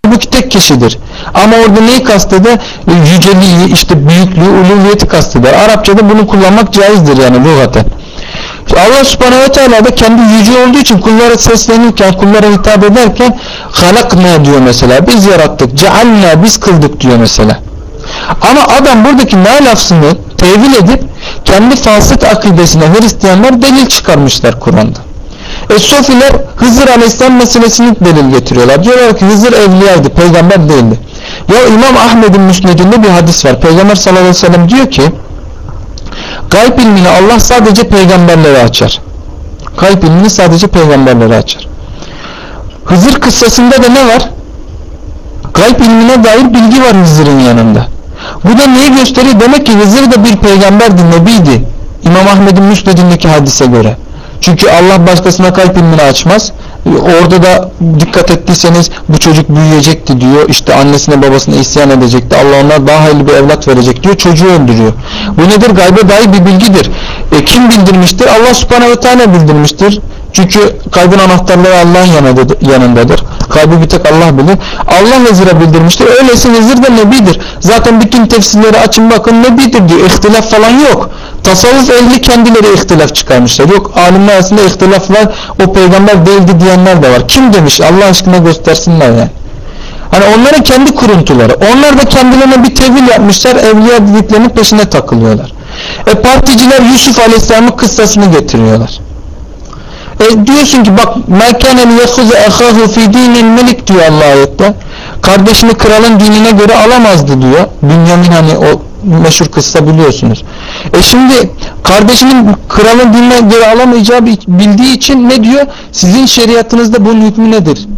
Speaker 1: Bu tek kişidir. Ama orada neyi kasteder? Yüceliği, işte büyüklüğü, uluviyeti kasteder. Arapçada bunu kullanmak caizdir yani lügaten. Allah subhanehu ve teala da kendi yüce olduğu için kullara seslenirken, kullara hitap ederken halakna diyor mesela. Biz yarattık. Cealna biz kıldık diyor mesela. Ama adam buradaki ne lafzını tevil edip kendi fasık akidesine Hristiyanlar delil çıkarmışlar Kur'an'da. E Sofiler Hızır Aleyhisselam meselesini delil getiriyorlar. Diyorlar ki Hızır evliyaydı, peygamber değildi. Ya İmam Ahmed'in müsnedinde bir hadis var. Peygamber sallallahu aleyhi ve sellem diyor ki Gayb ilmini Allah sadece peygamberlere açar. Gayb ilmini sadece peygamberlere açar. Hızır kıssasında da ne var? Gayb ilmine dair bilgi var Hızır'ın yanında. Bu da neyi gösteriyor? Demek ki Hızır da bir peygamberdi, nebiydi. İmam Ahmed'in müsnedindeki hadise göre. Çünkü Allah başkasına kalp ilmini açmaz. Orada da dikkat ettiyseniz bu çocuk büyüyecekti diyor. İşte annesine babasına isyan edecekti. Allah ona daha hayırlı bir evlat verecek diyor. Çocuğu öldürüyor. Bu nedir? Gaybe dair bir bilgidir. E, kim bildirmiştir? Allah subhanehu ve teala bildirmiştir. Çünkü kaybın anahtarları Allah'ın yanındadır. Kaybı bir tek Allah bilir. Allah Vezir'e bildirmiştir. Öyleyse Vezir de Nebidir. Zaten bütün tefsirleri açın bakın Nebidir diyor. İhtilaf falan yok. Tasavvuf ehli kendileri ihtilaf çıkarmışlar. Yok alimler arasında ihtilaf var. O peygamber değildi diyenler de var. Kim demiş? Allah aşkına göstersinler yani. Hani onların kendi kuruntuları. Onlar da kendilerine bir tevil yapmışlar. Evliya dediklerinin peşine takılıyorlar. E particiler Yusuf Aleyhisselam'ın kıssasını getiriyorlar. E diyorsun ki bak mekâne liyekhuze ehâhu fî dînil melik diyor Allah ayette. Kardeşini kralın dinine göre alamazdı diyor. Bünyamin hani o meşhur kıssa biliyorsunuz. E şimdi kardeşinin kralın dinine göre alamayacağı bildiği için ne diyor? Sizin şeriatınızda bunun hükmü nedir?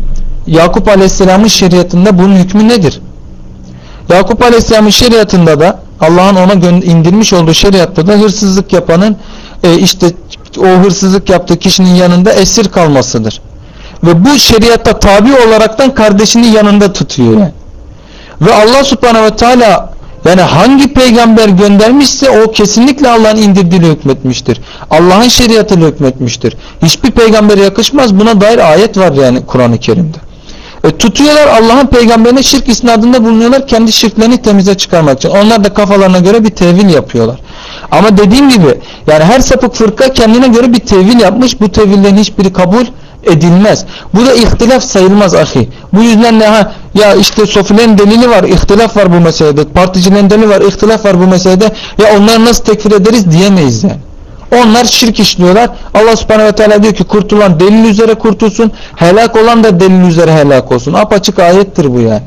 Speaker 1: Yakup Aleyhisselam'ın şeriatında bunun hükmü nedir? Yakup Aleyhisselam'ın şeriatında da Allah'ın ona indirmiş olduğu şeriatta da hırsızlık yapanın e, işte o hırsızlık yaptığı kişinin yanında esir kalmasıdır. Ve bu şeriatta tabi olaraktan kardeşini yanında tutuyor. Yani. Ve Allah subhanehu ve teala yani hangi peygamber göndermişse o kesinlikle Allah'ın indirdiğiyle hükmetmiştir. Allah'ın şeriatıyla hükmetmiştir. Hiçbir peygambere yakışmaz. Buna dair ayet var yani Kur'an-ı Kerim'de. E, tutuyorlar Allah'ın peygamberine şirk isnadında bulunuyorlar kendi şirklerini temize çıkarmak için. Onlar da kafalarına göre bir tevil yapıyorlar. Ama dediğim gibi yani her sapık fırka kendine göre bir tevil yapmış. Bu tevillerin hiçbiri kabul edilmez. Bu da ihtilaf sayılmaz ahi. Bu yüzden ne ha ya işte sofilerin delili var, ihtilaf var bu meselede. Particilerin delili var, ihtilaf var bu meselede. Ya onları nasıl tekfir ederiz diyemeyiz yani. Onlar şirk işliyorlar. Allah subhanehu ve teala diyor ki kurtulan delil üzere kurtulsun. Helak olan da delil üzere helak olsun. Apaçık ayettir bu yani.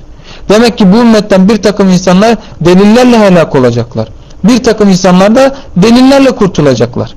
Speaker 1: Demek ki bu ümmetten bir takım insanlar delillerle helak olacaklar. Bir takım insanlar da delillerle kurtulacaklar.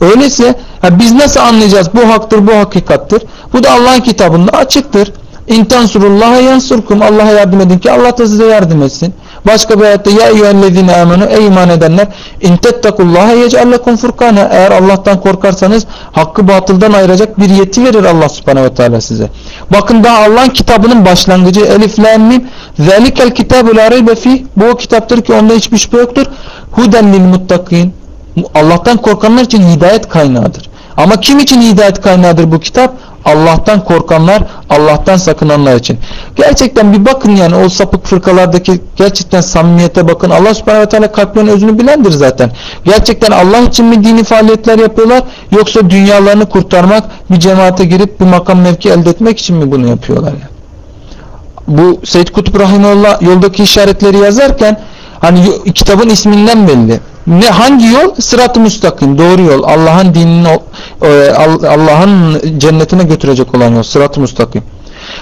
Speaker 1: Öyleyse biz nasıl anlayacağız bu haktır bu hakikattir? Bu da Allah'ın kitabında açıktır. İntansurullaha yansurkum. Allah'a yardım edin ki Allah da size yardım etsin. Başka bir ayette ya eyyühellezine amenu ey iman edenler intettakullaha yec'allekum furkana eğer Allah'tan korkarsanız hakkı batıldan ayıracak bir yeti verir Allah subhanehu ve teala size. Bakın daha Allah'ın kitabının başlangıcı elif lam zelikel kitabu la reybe fi bu o kitaptır ki onda hiçbir şüphe yoktur. Huden lil muttakin Allah'tan korkanlar için hidayet kaynağıdır. Ama kim için hidayet kaynağıdır bu kitap? Allah'tan korkanlar, Allah'tan sakınanlar için. Gerçekten bir bakın yani o sapık fırkalardaki gerçekten samimiyete bakın. Allah subhanahu ve teala kalplerin özünü bilendir zaten. Gerçekten Allah için mi dini faaliyetler yapıyorlar yoksa dünyalarını kurtarmak, bir cemaate girip bir makam mevki elde etmek için mi bunu yapıyorlar yani? Bu Seyyid Kutup Rahimullah yoldaki işaretleri yazarken hani kitabın isminden belli ne hangi yol? Sırat-ı müstakim, doğru yol. Allah'ın dinini e, Allah'ın cennetine götürecek olan yol, sırat-ı müstakim.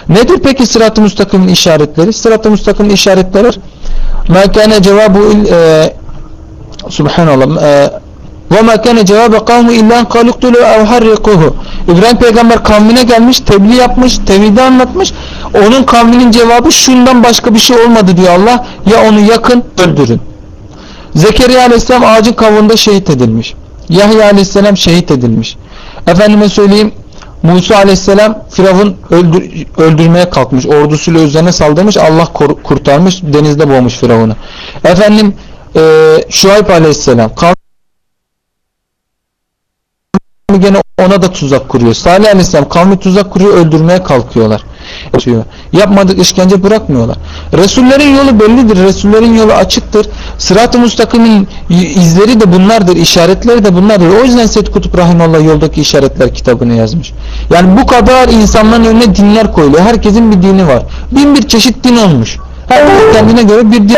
Speaker 1: Nedir peki sırat-ı müstakimin işaretleri? Sırat-ı müstakimin işaretleri kana cevabu e, subhanallah kana cevabu kavmu illa en kaluktulu ev harrikuhu İbrahim peygamber kavmine gelmiş, tebliğ yapmış, tevhidi anlatmış. Onun kavminin cevabı şundan başka bir şey olmadı diyor Allah. Ya onu yakın, öldürün. Zekeriya aleyhisselam ağacın kavuğunda şehit edilmiş. Yahya aleyhisselam şehit edilmiş. Efendime söyleyeyim Musa aleyhisselam Firavun öldür, öldürmeye kalkmış. Ordusuyla üzerine saldırmış. Allah kurtarmış. Denizde boğmuş Firavun'u. Efendim e, Şuayb aleyhisselam gene ona da tuzak kuruyor. Salih Aleyhisselam kavmi tuzak kuruyor öldürmeye kalkıyorlar. Yapmadık işkence bırakmıyorlar. Resullerin yolu bellidir. Resullerin yolu açıktır. Sırat-ı Mustakim'in izleri de bunlardır. işaretleri de bunlardır. O yüzden Seyyid Kutup Rahimallah yoldaki işaretler kitabını yazmış. Yani bu kadar insanların önüne dinler koyuluyor. Herkesin bir dini var. Bin bir çeşit din olmuş. Herkes kendine göre bir din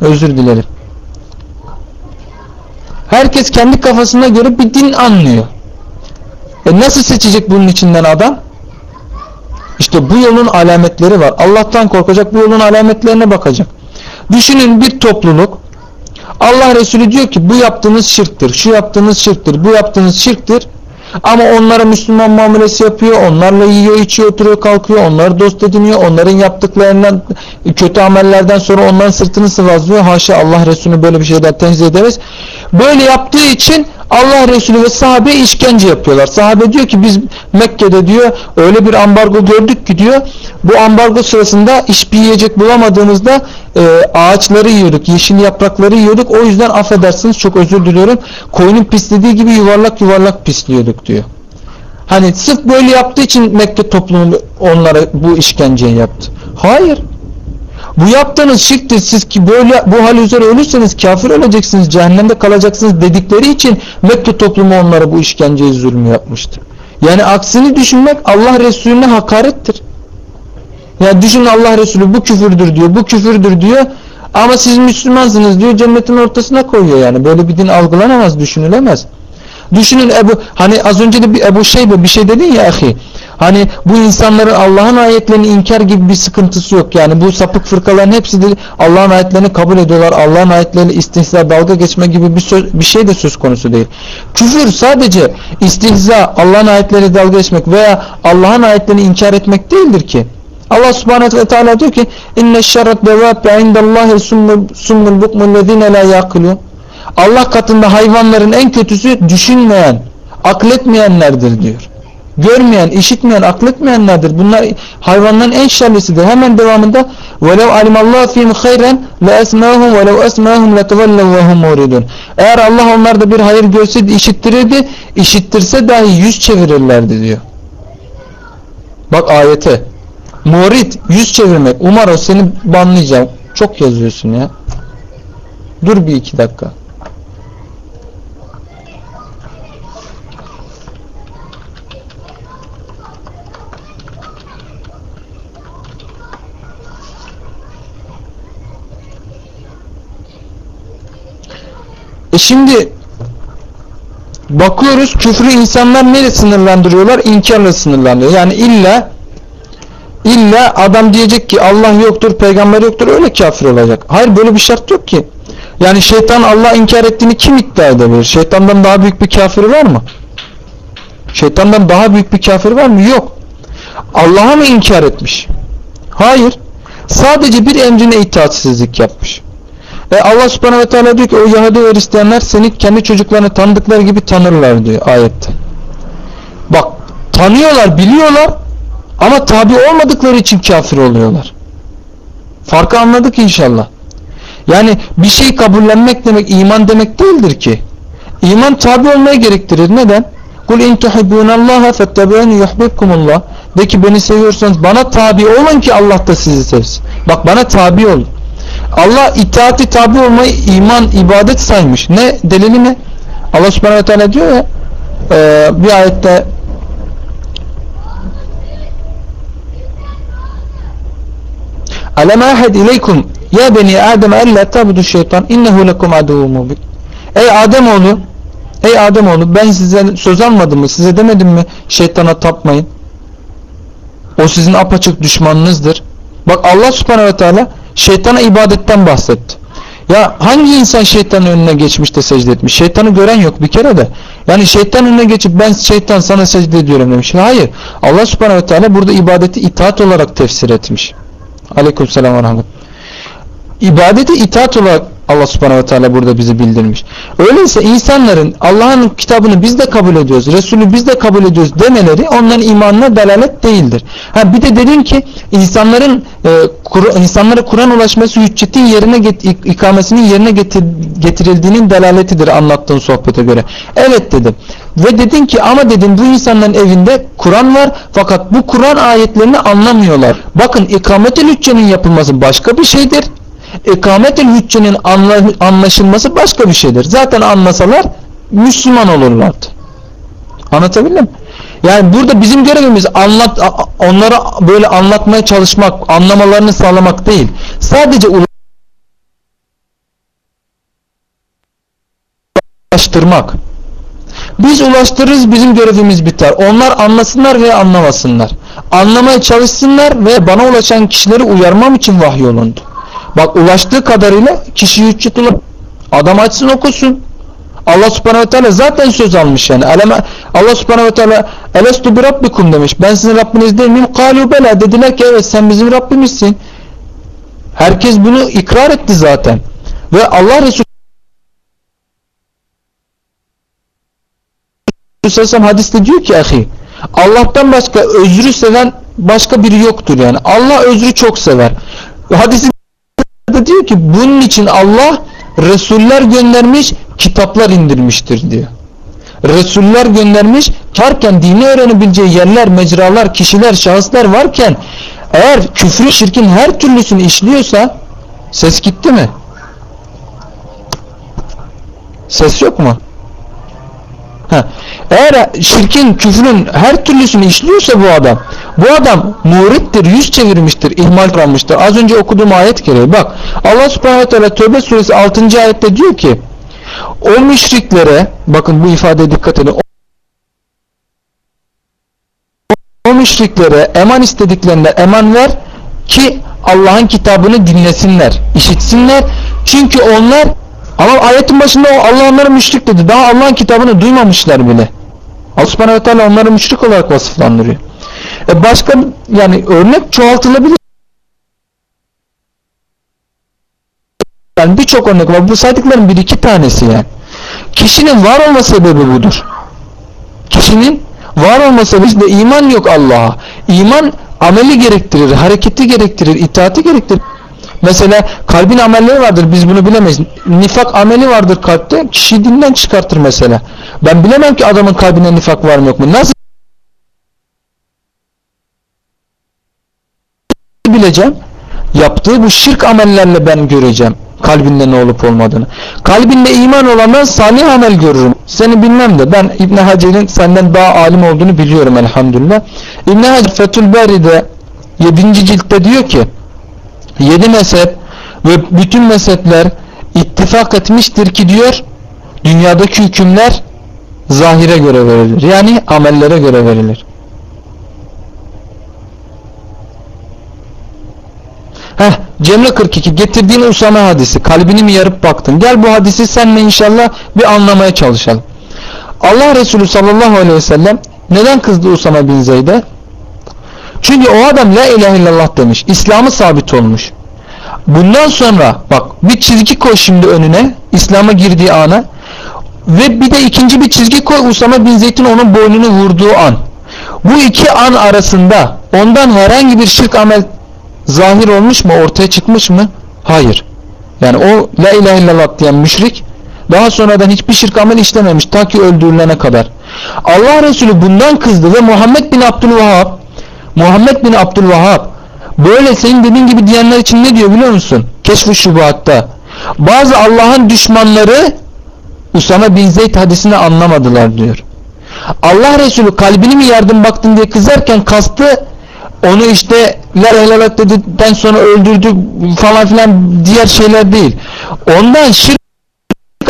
Speaker 1: Özür dilerim. Herkes kendi kafasına göre bir din anlıyor. E nasıl seçecek bunun içinden adam? İşte bu yolun alametleri var. Allah'tan korkacak bu yolun alametlerine bakacak. Düşünün bir topluluk Allah Resulü diyor ki bu yaptığınız şirktir, şu yaptığınız şirktir, bu yaptığınız şirktir. Ama onlara Müslüman muamelesi yapıyor, onlarla yiyor, içiyor, oturuyor, kalkıyor, onları dost ediniyor, onların yaptıklarından, kötü amellerden sonra onların sırtını sıvazlıyor. Haşa Allah Resulü böyle bir şeyden tenzih edemez. Böyle yaptığı için Allah Resulü ve sahabe işkence yapıyorlar. Sahabe diyor ki biz Mekke'de diyor öyle bir ambargo gördük ki diyor bu ambargo sırasında hiçbir yiyecek bulamadığımızda e, ağaçları yiyorduk, yeşil yaprakları yiyorduk. O yüzden affedersiniz çok özür diliyorum. Koyunun pislediği gibi yuvarlak yuvarlak pisliyorduk diyor. Hani sırf böyle yaptığı için Mekke toplumu onlara bu işkenceyi yaptı. Hayır. Bu yaptığınız şirktir. Siz ki böyle bu hal üzere ölürseniz kafir oleceksiniz, cehennemde kalacaksınız dedikleri için Mekke toplumu onlara bu işkenceyi zulmü yapmıştı. Yani aksini düşünmek Allah Resulüne hakarettir. Yani düşünün Allah Resulü bu küfürdür diyor, bu küfürdür diyor. Ama siz Müslümansınız diyor cennetin ortasına koyuyor yani. Böyle bir din algılanamaz, düşünülemez. Düşünün Ebu, hani az önce de bir Ebu Şeybe bir şey dedin ya ahi. Hani bu insanların Allah'ın ayetlerini inkar gibi bir sıkıntısı yok. Yani bu sapık fırkaların hepsi Allah'ın ayetlerini kabul ediyorlar. Allah'ın ayetlerini istihza, dalga geçme gibi bir, söz, bir şey de söz konusu değil. Küfür sadece istihza, Allah'ın ayetlerini dalga geçmek veya Allah'ın ayetlerini inkar etmek değildir ki. Allah subhanahu ve teala diyor ki inne şerret devabbe indallahi summul bukmul lezine la yakılun Allah katında hayvanların en kötüsü düşünmeyen, akletmeyenlerdir diyor. Görmeyen, işitmeyen, akletmeyenlerdir. Bunlar hayvanların en şerlisidir. Hemen devamında وَلَوْ عَلِمَ اللّٰهُ فِيهِمْ خَيْرًا لَاَسْمَاهُمْ وَلَوْ أَسْمَاهُمْ لَتَوَلَّوْا وَهُمْ مُورِدُونَ Eğer Allah onlarda bir hayır görseydi, işittirirdi, işittirse dahi yüz çevirirlerdi diyor. Bak ayete. Murid, yüz çevirmek. Umar o seni banlayacağım. Çok yazıyorsun ya. Dur bir iki dakika. E şimdi bakıyoruz küfrü insanlar neyle sınırlandırıyorlar? İnkarla sınırlandırıyor. Yani illa illa adam diyecek ki Allah yoktur, peygamber yoktur öyle kafir olacak. Hayır böyle bir şart yok ki. Yani şeytan Allah inkar ettiğini kim iddia edebilir? Şeytandan daha büyük bir kafir var mı? Şeytandan daha büyük bir kafir var mı? Yok. Allah'a mı inkar etmiş? Hayır. Sadece bir emrine itaatsizlik yapmış. Ve Allah subhanahu ve teala diyor ki o Yahudi ve Hristiyanlar seni kendi çocuklarını tanıdıkları gibi tanırlar diyor ayette. Bak tanıyorlar biliyorlar ama tabi olmadıkları için kafir oluyorlar. Farkı anladık inşallah. Yani bir şey kabullenmek demek iman demek değildir ki. İman tabi olmayı gerektirir. Neden? Kul in tuhibbunallaha fettabi'uni yuhibbukumullah. De ki beni seviyorsanız bana tabi olun ki Allah da sizi sevsin. Bak bana tabi olun. Allah itaati tabi olmayı iman, ibadet saymış. Ne? Delili ne? Allah subhanahu ve teala diyor ya e, bir ayette Alem ahed ileykum ya beni Adem elle tabudu şeytan innehu lekum aduvu mubin Ey Ademoğlu Ey Ademoğlu ben size söz almadım mı? Size demedim mi şeytana tapmayın? O sizin apaçık düşmanınızdır. Bak Allah subhanehu ve teala şeytana ibadetten bahsetti. Ya hangi insan şeytanın önüne geçmiş de secde etmiş? Şeytanı gören yok bir kere de. Yani şeytan önüne geçip ben şeytan sana secde ediyorum demiş. Hayır. Allah subhanehu ve teala burada ibadeti itaat olarak tefsir etmiş. Aleykümselam ve rahmet. İbadeti itaat olarak Allah subhanehu ve teala burada bizi bildirmiş. Öyleyse insanların Allah'ın kitabını biz de kabul ediyoruz, Resulü biz de kabul ediyoruz demeleri onların imanına delalet değildir. Ha bir de dedim ki insanların e, kur, insanlara Kur'an ulaşması hüccetin yerine get, ikamesinin yerine getir, getirildiğinin delaletidir anlattığın sohbete göre. Evet dedim. Ve dedin ki ama dedim bu insanların evinde Kur'an var fakat bu Kur'an ayetlerini anlamıyorlar. Bakın ikametül hüccenin yapılması başka bir şeydir ikamet-ül anlaşılması başka bir şeydir. Zaten anlasalar Müslüman olurlardı. Anlatabildim Yani burada bizim görevimiz anlat, onlara böyle anlatmaya çalışmak, anlamalarını sağlamak değil. Sadece ulaştırmak. Biz ulaştırırız bizim görevimiz biter. Onlar anlasınlar veya anlamasınlar. Anlamaya çalışsınlar ve bana ulaşan kişileri uyarmam için vahyolundu. Bak ulaştığı kadarıyla kişi olur. Adam açsın okusun. Allah subhanehu ve teala zaten söz almış yani. Allah subhanehu ve teala Elestu bi rabbikum demiş. Ben sizin Rabbiniz değil miyim? Kalu bela. Dediler ki evet sen bizim Rabbimizsin. Herkes bunu ikrar etti zaten. Ve Allah Resulü Sallallahu hadiste diyor ki ahi Allah'tan başka özrü seven başka biri yoktur yani. Allah özrü çok sever. Hadisi da diyor ki bunun için Allah Resuller göndermiş, kitaplar indirmiştir diyor. Resuller göndermiş, varken dini öğrenebileceği yerler, mecralar, kişiler, şahıslar varken eğer küfrü, şirkin her türlüsünü işliyorsa ses gitti mi? Ses yok mu? Ha. Eğer şirkin, küfrün her türlüsünü işliyorsa bu adam, bu adam murittir, yüz çevirmiştir, ihmal kalmıştır. Az önce okuduğum ayet gereği. Bak Allah subhanahu teala Tövbe suresi 6. ayette diyor ki o müşriklere, bakın bu ifadeye dikkat edin. O müşriklere eman istediklerinde eman ver ki Allah'ın kitabını dinlesinler, işitsinler. Çünkü onlar ama ayetin başında Allah onları müşrik dedi. Daha Allah'ın kitabını duymamışlar bile. Allah subhanahu teala onları müşrik olarak vasıflandırıyor. E başka yani örnek çoğaltılabilir. Yani birçok örnek var. Bu saydıkların bir iki tanesi yani. Kişinin var olma sebebi budur. Kişinin var olma sebebi de iman yok Allah'a. İman ameli gerektirir, hareketi gerektirir, itaati gerektirir. Mesela kalbin amelleri vardır biz bunu bilemeyiz. Nifak ameli vardır kalpte kişiyi dinden çıkartır mesela. Ben bilemem ki adamın kalbine nifak var mı yok mu. Nasıl bileceğim? Yaptığı bu şirk amellerle ben göreceğim kalbinde ne olup olmadığını. Kalbinde iman olandan salih amel görürüm. Seni bilmem de ben İbn Hacer'in senden daha alim olduğunu biliyorum elhamdülillah. İbn Hacer Fethül Bari'de 7. ciltte diyor ki 7 mezhep ve bütün mezhepler ittifak etmiştir ki diyor dünyadaki hükümler zahire göre verilir. Yani amellere göre verilir. Heh, Cemre 42 getirdiğin Usame hadisi. Kalbini mi yarıp baktın? Gel bu hadisi senle inşallah bir anlamaya çalışalım. Allah Resulü sallallahu aleyhi ve sellem neden kızdı Usame bin Zeyd'e? Çünkü o adam la ilahe illallah demiş İslam'ı sabit olmuş. Bundan sonra bak bir çizgi koy şimdi önüne İslam'a girdiği ana. Ve bir de ikinci bir çizgi koy Usame bin Zeyd'in onun boynunu vurduğu an. Bu iki an arasında ondan herhangi bir şirk amel zahir olmuş mu ortaya çıkmış mı? Hayır. Yani o la ilahe illallah diyen müşrik daha sonradan hiçbir şirk amel işlememiş ta ki öldürülene kadar. Allah Resulü bundan kızdı ve Muhammed bin Abdülvahhab Muhammed bin Abdülvahhab böyle senin dediğin gibi diyenler için ne diyor biliyor musun? Keşf-i Şubat'ta bazı Allah'ın düşmanları Usama bin Zeyd hadisini anlamadılar diyor. Allah Resulü kalbini mi yardım baktın diye kızarken kastı onu işte la ilahe dedikten sonra öldürdü falan filan diğer şeyler değil. Ondan şirk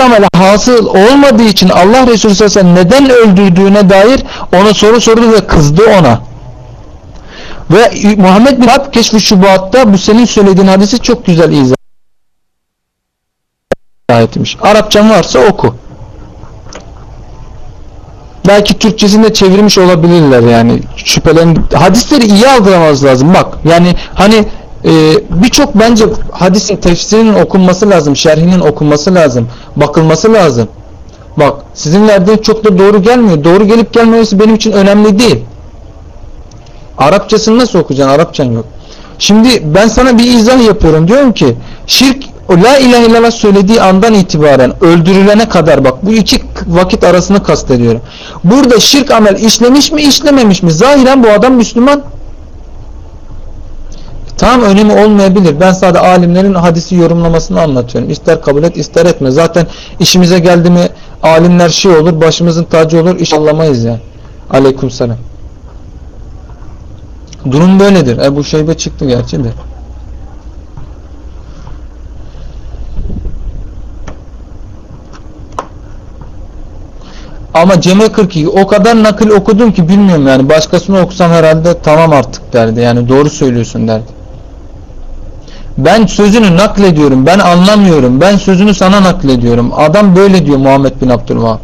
Speaker 1: amel hasıl olmadığı için Allah Resulü sallallahu neden öldürdüğüne dair ona soru sordu ve kızdı ona. Ve Muhammed bin Hab Keşf-i Şubuat'ta bu senin söylediğin hadisi çok güzel izah etmiş. Arapçan varsa oku. Belki Türkçesinde çevirmiş olabilirler yani. Şüphelen hadisleri iyi algılamamız lazım. Bak yani hani e, birçok bence hadisin tefsirinin okunması lazım. Şerhinin okunması lazım. Bakılması lazım. Bak sizin verdiğiniz çok da doğru gelmiyor. Doğru gelip gelmemesi benim için önemli değil. Arapçasını nasıl okuyacaksın? Arapçan yok. Şimdi ben sana bir izah yapıyorum. Diyorum ki şirk La ilahe illallah söylediği andan itibaren öldürülene kadar bak bu iki vakit arasını kastediyorum. Burada şirk amel işlemiş mi işlememiş mi? Zahiren bu adam Müslüman. Tam önemi olmayabilir. Ben sadece alimlerin hadisi yorumlamasını anlatıyorum. İster kabul et ister etme. Zaten işimize geldi mi alimler şey olur başımızın tacı olur iş anlamayız yani. Aleyküm selam. Durum böyledir. Ebu Şeybe çıktı gerçi de. Ama Cem'e 42 o kadar nakil okudum ki bilmiyorum yani. Başkasını okusam herhalde tamam artık derdi. Yani doğru söylüyorsun derdi. Ben sözünü naklediyorum. Ben anlamıyorum. Ben sözünü sana naklediyorum. Adam böyle diyor Muhammed bin Abdülvahab.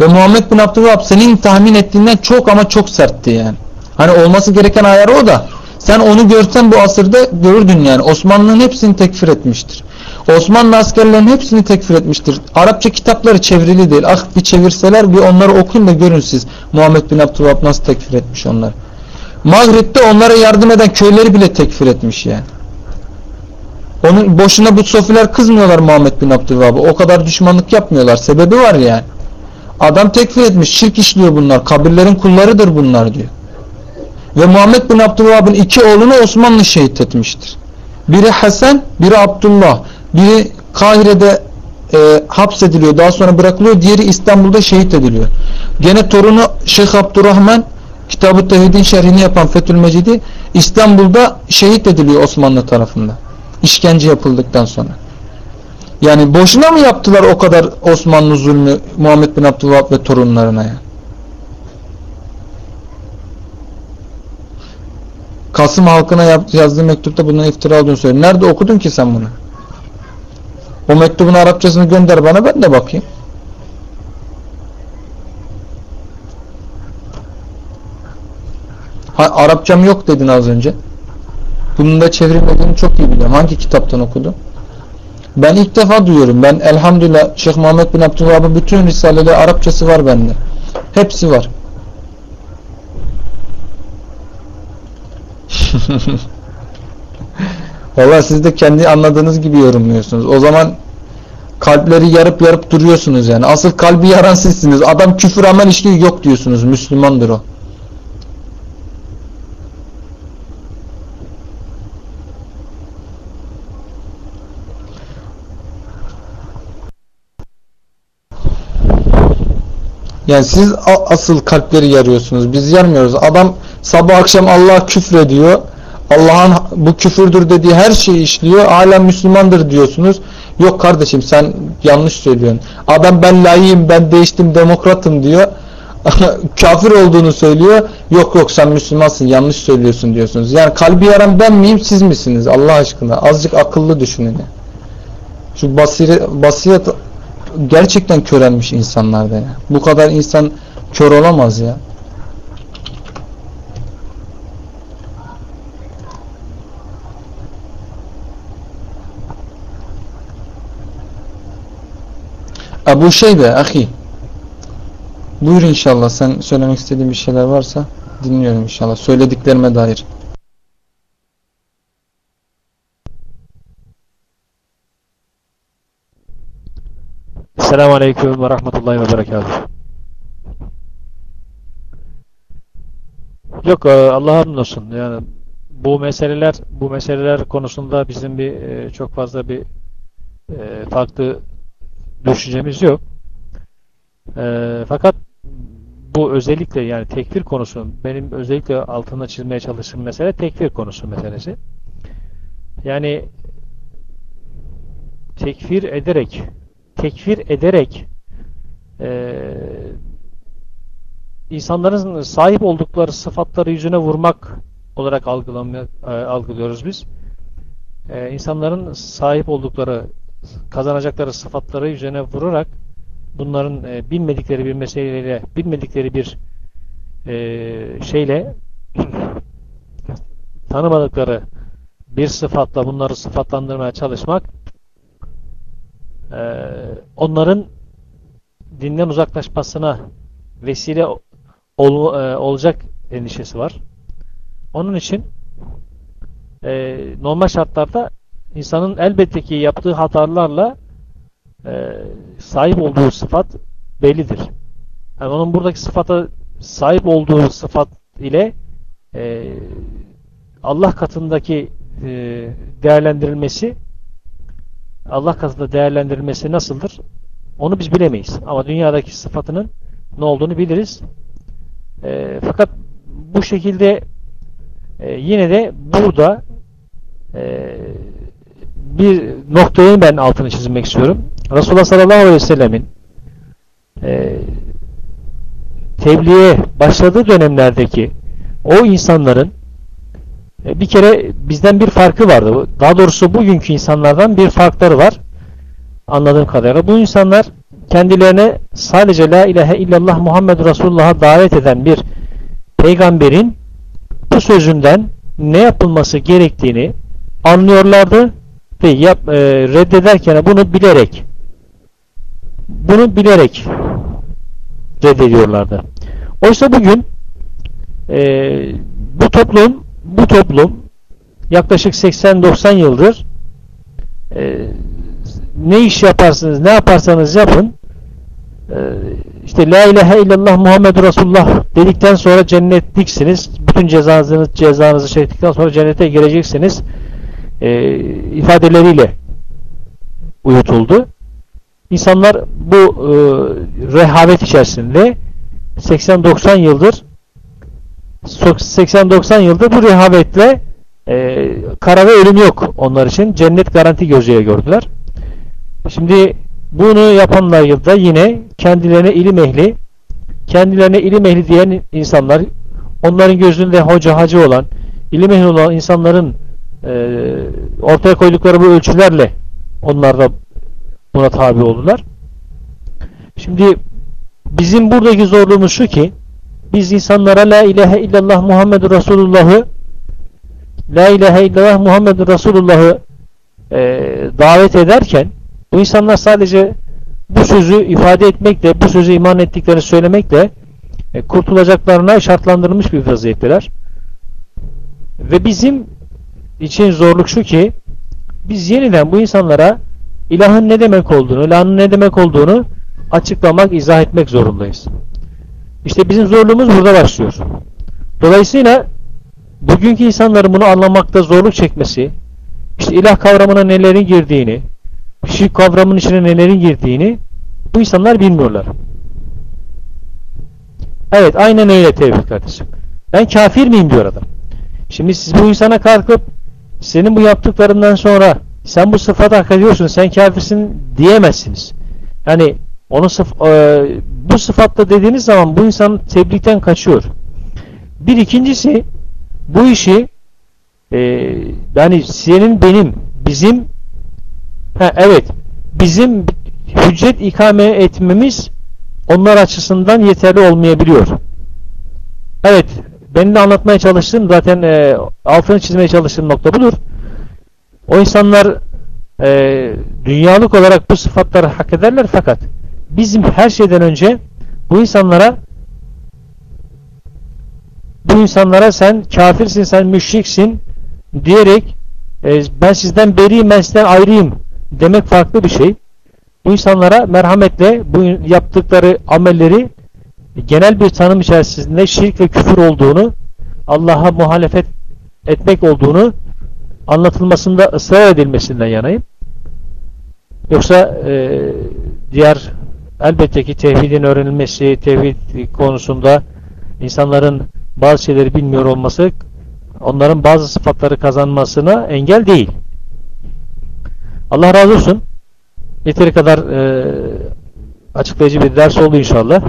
Speaker 1: Ve Muhammed bin Abdülvahab senin tahmin ettiğinden çok ama çok sertti yani. Hani olması gereken ayar o da. Sen onu görsen bu asırda görürdün yani. Osmanlı'nın hepsini tekfir etmiştir Osmanlı askerlerinin hepsini tekfir etmiştir. Arapça kitapları çevrili değil. Ah bir çevirseler bir onları okuyun da görün siz. Muhammed bin Abdülvahab nasıl tekfir etmiş onları. Mağrib'de onlara yardım eden köyleri bile tekfir etmiş yani. Onun boşuna bu sofiler kızmıyorlar Muhammed bin Abdülvahhab'a. O kadar düşmanlık yapmıyorlar. Sebebi var yani. Adam tekfir etmiş. Şirk işliyor bunlar. Kabirlerin kullarıdır bunlar diyor. Ve Muhammed bin Abdülvahhab'ın iki oğlunu Osmanlı şehit etmiştir. Biri Hasan, biri Abdullah. Biri Kahire'de e, hapsediliyor. Daha sonra bırakılıyor. Diğeri İstanbul'da şehit ediliyor. Gene torunu Şeyh Abdurrahman Kitab-ı Tevhid'in şerhini yapan Fethül Mecidi İstanbul'da şehit ediliyor Osmanlı tarafından. İşkence yapıldıktan sonra. Yani boşuna mı yaptılar o kadar Osmanlı zulmü Muhammed bin Abdülvahab ve torunlarına ya? Kasım halkına yazdığı mektupta bundan iftira olduğunu söylüyor. Nerede okudun ki sen bunu? O mektubun Arapçasını gönder bana ben de bakayım. Ha, Arapçam yok dedin az önce. Bunun da çevrilmediğini çok iyi biliyorum. Hangi kitaptan okudun? Ben ilk defa duyuyorum. Ben elhamdülillah Şeyh Muhammed bin Abdülvahhab'ın bütün risaleleri Arapçası var bende. Hepsi var. (laughs) Valla siz de kendi anladığınız gibi yorumluyorsunuz. O zaman kalpleri yarıp yarıp duruyorsunuz yani. Asıl kalbi yaran sizsiniz. Adam küfür amel işliyor yok diyorsunuz. Müslümandır o. Yani siz asıl kalpleri yarıyorsunuz. Biz yarmıyoruz. Adam sabah akşam Allah küfrediyor. Allah'ın bu küfürdür dediği her şeyi işliyor. Hala Müslümandır diyorsunuz. Yok kardeşim sen yanlış söylüyorsun. Adam ben layığım, ben değiştim, demokratım diyor. (laughs) Kafir olduğunu söylüyor. Yok yok sen Müslümansın, yanlış söylüyorsun diyorsunuz. Yani kalbi yaran ben miyim, siz misiniz? Allah aşkına. Azıcık akıllı düşünün. Şu basire, basiret gerçekten körelmiş insanlarda ya. Bu kadar insan kör olamaz ya. Ebu Şeybe ahi. Buyur inşallah sen söylemek istediğin bir şeyler varsa dinliyorum inşallah söylediklerime dair.
Speaker 2: Selamun Aleyküm ve Rahmetullahi ve Berekatuhu. Yok e, Allah'a hamdolsun. Yani bu meseleler bu meseleler konusunda bizim bir e, çok fazla bir e, farklı düşüncemiz yok. E, fakat bu özellikle yani tekfir konusu benim özellikle altında çizmeye çalıştığım mesele tekfir konusu meselesi. Yani tekfir ederek tekfir ederek e, insanların sahip oldukları sıfatları yüzüne vurmak olarak algılamaya, e, algılıyoruz biz. E, insanların sahip oldukları, kazanacakları sıfatları yüzüne vurarak bunların e, bilmedikleri bir meseleyle, bilmedikleri bir e, şeyle (clears throat) tanımadıkları bir sıfatla bunları sıfatlandırmaya çalışmak e, onların dinden uzaklaşmasına vesile ol, e, olacak endişesi var. Onun için e, normal şartlarda insanın elbette ki yaptığı hatalarla e, sahip olduğu sıfat bellidir. Yani onun buradaki sıfata sahip olduğu sıfat ile e, Allah katındaki e, değerlendirilmesi Allah katında değerlendirilmesi nasıldır? Onu biz bilemeyiz. Ama dünyadaki sıfatının ne olduğunu biliriz. E, fakat bu şekilde e, yine de burada e, bir noktayı ben altını çizmek istiyorum. Resulullah sallallahu aleyhi ve sellemin e, tebliğe başladığı dönemlerdeki o insanların e, bir kere bizden bir farkı vardı. Daha doğrusu bugünkü insanlardan bir farkları var. Anladığım kadarıyla. Bu insanlar kendilerine sadece La ilahe illallah Muhammed Resulullah'a davet eden bir peygamberin bu sözünden ne yapılması gerektiğini anlıyorlardı yap, e, reddederken bunu bilerek bunu bilerek reddediyorlardı. Oysa bugün e, bu toplum bu toplum yaklaşık 80-90 yıldır e, ne iş yaparsınız, ne yaparsanız yapın e, işte La ilahe illallah Muhammed Resulullah dedikten sonra cennetliksiniz. Bütün cezanızı, cezanızı çektikten sonra cennete gireceksiniz e, ifadeleriyle uyutuldu. İnsanlar bu e, rehavet içerisinde 80-90 yıldır 80-90 yıldır bu rehavetle e, kara ve ölüm yok onlar için. Cennet garanti gözüyle gördüler. Şimdi bunu yapanlar yılda yine kendilerine ilim ehli kendilerine ilim ehli diyen insanlar onların gözünde hoca hacı olan ilim ehli olan insanların e, ortaya koydukları bu ölçülerle onlar da buna tabi oldular. Şimdi bizim buradaki zorluğumuz şu ki biz insanlara La ilahe illallah Muhammed Resulullah'ı La ilahe illallah Muhammed Resulullah'ı e, davet ederken bu insanlar sadece bu sözü ifade etmekle, bu sözü iman ettiklerini söylemekle e, kurtulacaklarına şartlandırılmış bir vaziyetteler. Ve bizim için zorluk şu ki biz yeniden bu insanlara ilahın ne demek olduğunu, ilahın ne demek olduğunu açıklamak, izah etmek zorundayız. İşte bizim zorluğumuz burada başlıyor. Dolayısıyla bugünkü insanların bunu anlamakta zorluk çekmesi, işte ilah kavramına nelerin girdiğini, şirk kavramının içine nelerin girdiğini bu insanlar bilmiyorlar. Evet aynen öyle Tevfik kardeşim. Ben kafir miyim diyor adam. Şimdi siz bu insana kalkıp senin bu yaptıklarından sonra sen bu sıfatı hak ediyorsun sen kafirsin diyemezsiniz. Yani onu sıf e, bu sıfatla dediğiniz zaman bu insan tebrikten kaçıyor. Bir ikincisi bu işi e, yani senin benim bizim ha, evet bizim hüccet ikame etmemiz onlar açısından yeterli olmayabiliyor. Evet benim de anlatmaya çalıştığım zaten e, altını çizmeye çalıştığım nokta budur. O insanlar e, dünyalık olarak bu sıfatları hak ederler fakat bizim her şeyden önce bu insanlara bu insanlara sen kafirsin, sen müşriksin diyerek e, ben sizden beriyim, ben sizden ayrıyım demek farklı bir şey. Bu insanlara merhametle bu yaptıkları amelleri genel bir tanım içerisinde şirk ve küfür olduğunu, Allah'a muhalefet etmek olduğunu anlatılmasında ısrar edilmesinden yanayım. Yoksa e, diğer elbette ki tevhidin öğrenilmesi, tevhid konusunda insanların bazı şeyleri bilmiyor olması onların bazı sıfatları kazanmasına engel değil. Allah razı olsun. Yeteri kadar e, açıklayıcı bir ders oldu inşallah.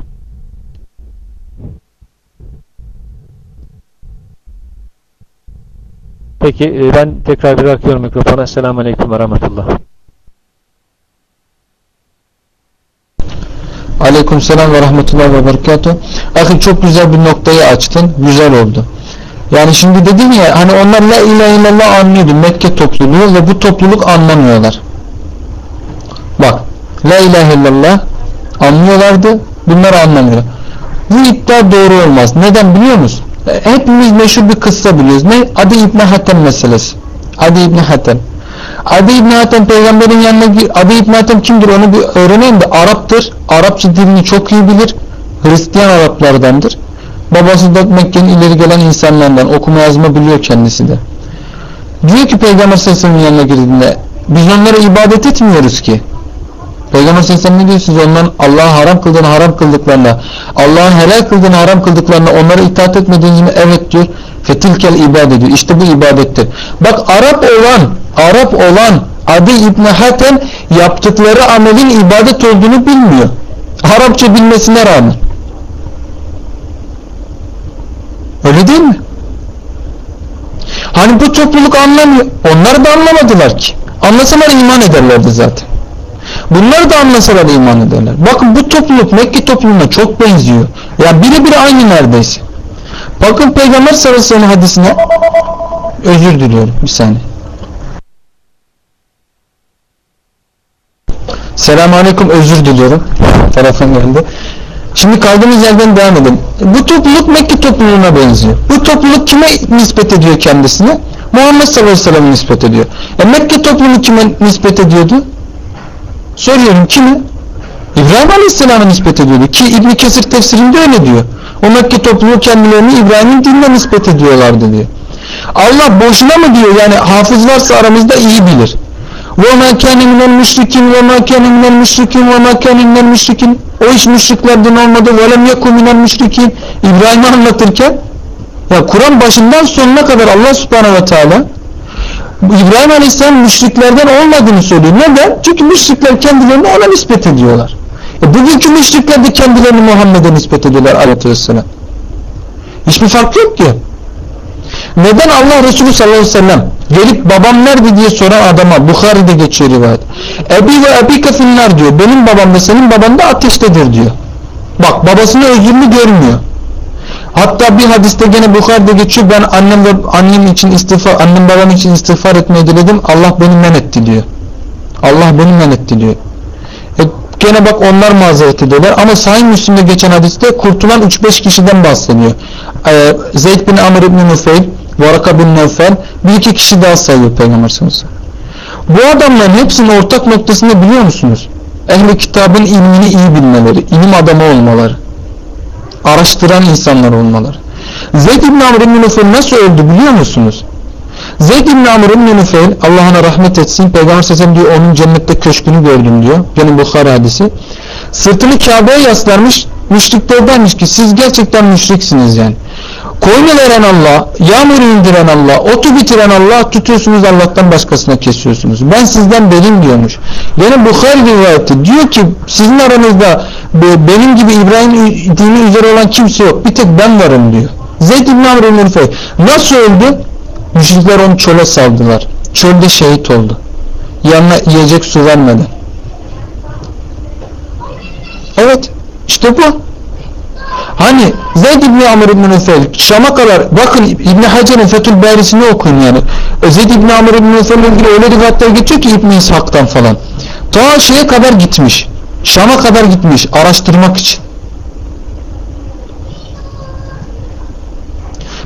Speaker 2: Peki e, ben tekrar bir bırakıyorum mikrofonu. Esselamu Aleyküm ve Rahmetullah.
Speaker 1: Aleyküm selam ve rahmetullah ve berekatuhu. Akın çok güzel bir noktayı açtın. Güzel oldu. Yani şimdi dedim ya hani onlar la ilahe illallah anlıyordu Mekke topluluğu ve bu topluluk anlamıyorlar. Bak la ilahe illallah anlıyorlardı. Bunları anlamıyor. Bu iddia doğru olmaz. Neden biliyor musun? Hepimiz meşhur bir kıssa biliyoruz. Ne? Adi İbni Hatem meselesi. Adi İbni Hatem. Adi İbni Hatem peygamberin yanına Adi İbni Hatem kimdir onu bir öğrenelim de Arap'tır. Arapça dilini çok iyi bilir. Hristiyan Araplardandır. Babası da Mekke'nin ileri gelen insanlardan okuma yazma biliyor kendisi de. Diyor ki Peygamber Aleyhisselam'ın yanına girdiğinde biz onlara ibadet etmiyoruz ki. Peygamber Aleyhisselam ne diyorsunuz? Onların Allah'a haram kıldığını haram kıldıklarına, Allah'ın helal kıldığını haram kıldıklarına onlara itaat etmediğiniz mi? Evet diyor. Fetilkel ibadet diyor. İşte bu ibadettir. Bak Arap olan, Arap olan Adi İbni Hatem yaptıkları amelin ibadet olduğunu bilmiyor. Arapça bilmesine rağmen. Öyle değil mi? Hani bu topluluk anlamıyor. Onlar da anlamadılar ki. Anlasalar iman ederlerdi zaten. Bunlar da anlasalar iman ederler. Bakın bu topluluk Mekke topluluğuna çok benziyor. Yani birebir aynı neredeyse. Bakın Peygamber sallallahu aleyhi ve sellem hadisine özür diliyorum bir saniye. Selamun Aleyküm özür diliyorum. Telefon geldi. Şimdi kaldığımız yerden devam edelim. Bu topluluk Mekke topluluğuna benziyor. Bu topluluk kime nispet ediyor kendisini? Muhammed sallallahu aleyhi ve sellem'e nispet ediyor. E Mekke topluluğu kime nispet ediyordu? Soruyorum kime? İbrahim aleyhisselam'a nispet ediyordu. Ki İbn Kesir tefsirinde öyle diyor. O Mekke topluluğu kendilerini İbrahim'in dinine nispet ediyorlardı diyor. Allah boşuna mı diyor? Yani hafız varsa aramızda iyi bilir. وَمَا كَانَ مِنَ الْمُشْرِكِينَ وَمَا كَانَ مِنَ الْمُشْرِكِينَ وَمَا كَانَ مِنَ الْمُشْرِكِينَ O iş müşriklerden olmadı. وَلَمْ يَكُمْ مِنَ الْمُشْرِكِينَ İbrahim'i anlatırken ya Kur'an başından sonuna kadar Allah subhanahu ve teala İbrahim Aleyhisselam müşriklerden olmadığını söylüyor. Neden? Çünkü müşrikler kendilerini ona nispet ediyorlar. E bugünkü müşrikler de kendilerini Muhammed'e nispet ediyorlar aleyhisselam. Hiçbir fark yok ki. Neden Allah Resulü sallallahu aleyhi ve sellem gelip babam nerede diye soran adama Bukhari'de geçiyor rivayet. Ebi ve ebi kafinler diyor. Benim babam ve senin baban da ateştedir diyor. Bak babasını özürlü görmüyor. Hatta bir hadiste gene Bukhari'de geçiyor ben annem ve annem için istiğfar, annem babam için istiğfar etmeyi diledim. Allah beni men etti diyor. Allah beni men etti diyor. E, gene bak onlar mazeret ediyorlar ama Sahih Müslim'de geçen hadiste kurtulan 3-5 kişiden bahsediyor. E, Zeyd bin Amr ibn Nufeyl, Varaka bin Nevfel bir iki kişi daha sayıyor Peygamber Bu adamların hepsinin ortak noktasını biliyor musunuz? Ehli kitabın ilmini iyi bilmeleri, ilim adamı olmaları araştıran insanlar olmaları. Zeyd ibn Amr Nufel nasıl öldü biliyor musunuz? Zeyd ibn Amr Nufel Allah ona rahmet etsin Peygamber Sesem diyor onun cennette köşkünü gördüm diyor. Benim Bukhara hadisi. Sırtını Kabe'ye yaslarmış müşrikler demiş ki siz gerçekten müşriksiniz yani. Koyunu veren Allah, yağmuru indiren Allah, otu bitiren Allah tutuyorsunuz Allah'tan başkasına kesiyorsunuz. Ben sizden benim diyormuş. Yani Bukhari rivayeti diyor ki sizin aranızda benim gibi İbrahim dini üzere olan kimse yok. Bir tek ben varım diyor. Zeyd ibn Amr ibn Nasıl öldü? Müşrikler onu çöle saldılar. Çölde şehit oldu. Yanına yiyecek su vermeden. Evet. işte bu. Hani Zeyd İbni Amr İbni Nufel Şam'a kadar bakın İbni Hacer'in Fethül Berisi'ni okuyun yani. Zeyd İbni Amr İbni Nufel'le ilgili öyle rivayetler geçiyor ki İbni İshak'tan falan. Ta şeye kadar gitmiş. Şam'a kadar gitmiş araştırmak için.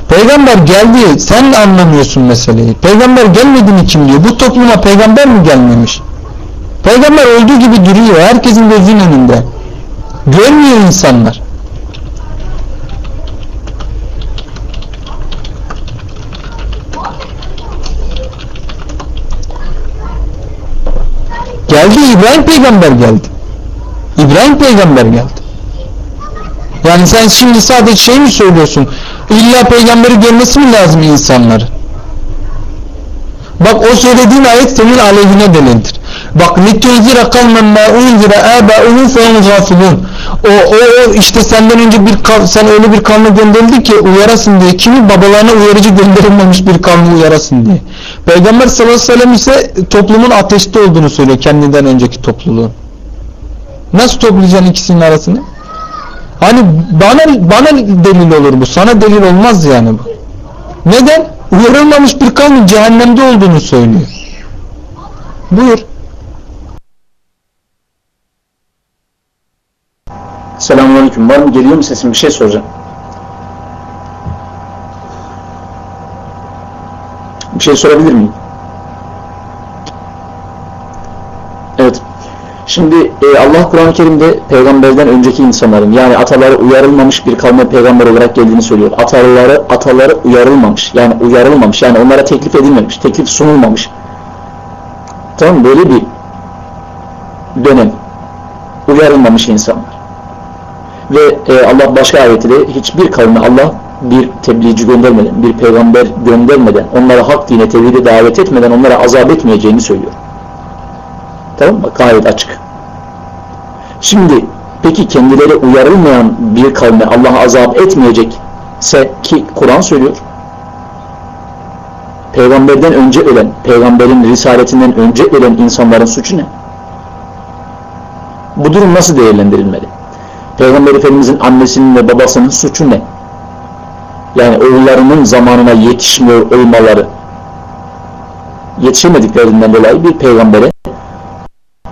Speaker 1: Peygamber geldi sen anlamıyorsun meseleyi. Peygamber gelmedi mi kim diyor. Bu topluma peygamber mi gelmemiş? Peygamber olduğu gibi duruyor. Herkesin gözünün önünde. Görmüyor insanlar. Geldi İbrahim peygamber geldi. İbrahim peygamber geldi. Yani sen şimdi sadece şey mi söylüyorsun? İlla peygamberi görmesi mi lazım insanlar? Bak o söylediğin ayet senin aleyhine delildir. Bak لِتُنْزِرَ قَوْمًا مَا اُنْزِرَ آبَاؤُهُمْ فَهُمْ غَافِلُونَ o, o, işte senden önce bir kav, sen öyle bir kavme gönderildin ki uyarasın diye. Kimi babalarına uyarıcı gönderilmemiş bir kavmi uyarasın diye. Peygamber sallallahu aleyhi ve sellem ise toplumun ateşte olduğunu söylüyor kendinden önceki topluluğun. Nasıl toplayacaksın ikisinin arasını? Hani bana bana delil olur bu. Sana delil olmaz yani bu. Neden? Uyarılmamış bir kavmin cehennemde olduğunu söylüyor. Buyur.
Speaker 3: Selamünaleyküm. Var mı? Geliyor mu sesim? Bir şey soracağım. Bir şey sorabilir miyim? Evet. Şimdi e, Allah Kur'an-ı Kerim'de peygamberden önceki insanların yani ataları uyarılmamış bir kavme peygamber olarak geldiğini söylüyor. Ataları ataları uyarılmamış. Yani uyarılmamış. Yani onlara teklif edilmemiş. Teklif sunulmamış. Tamam böyle bir dönem. Uyarılmamış insanlar. Ve e, Allah başka ayeti de hiçbir kavme Allah bir tebliğci göndermeden, bir peygamber göndermeden, onlara hak dine, tevhide davet etmeden onlara azap etmeyeceğini söylüyor. Tamam mı? Gayet açık. Şimdi peki kendileri uyarılmayan bir kavme Allah azap etmeyecekse ki Kur'an söylüyor. Peygamberden önce ölen, peygamberin risaletinden önce ölen insanların suçu ne? Bu durum nasıl değerlendirilmeli? Peygamber Efendimizin annesinin ve babasının suçu ne? Yani oğullarının zamanına yetişmiyor olmaları yetişemediklerinden dolayı bir peygambere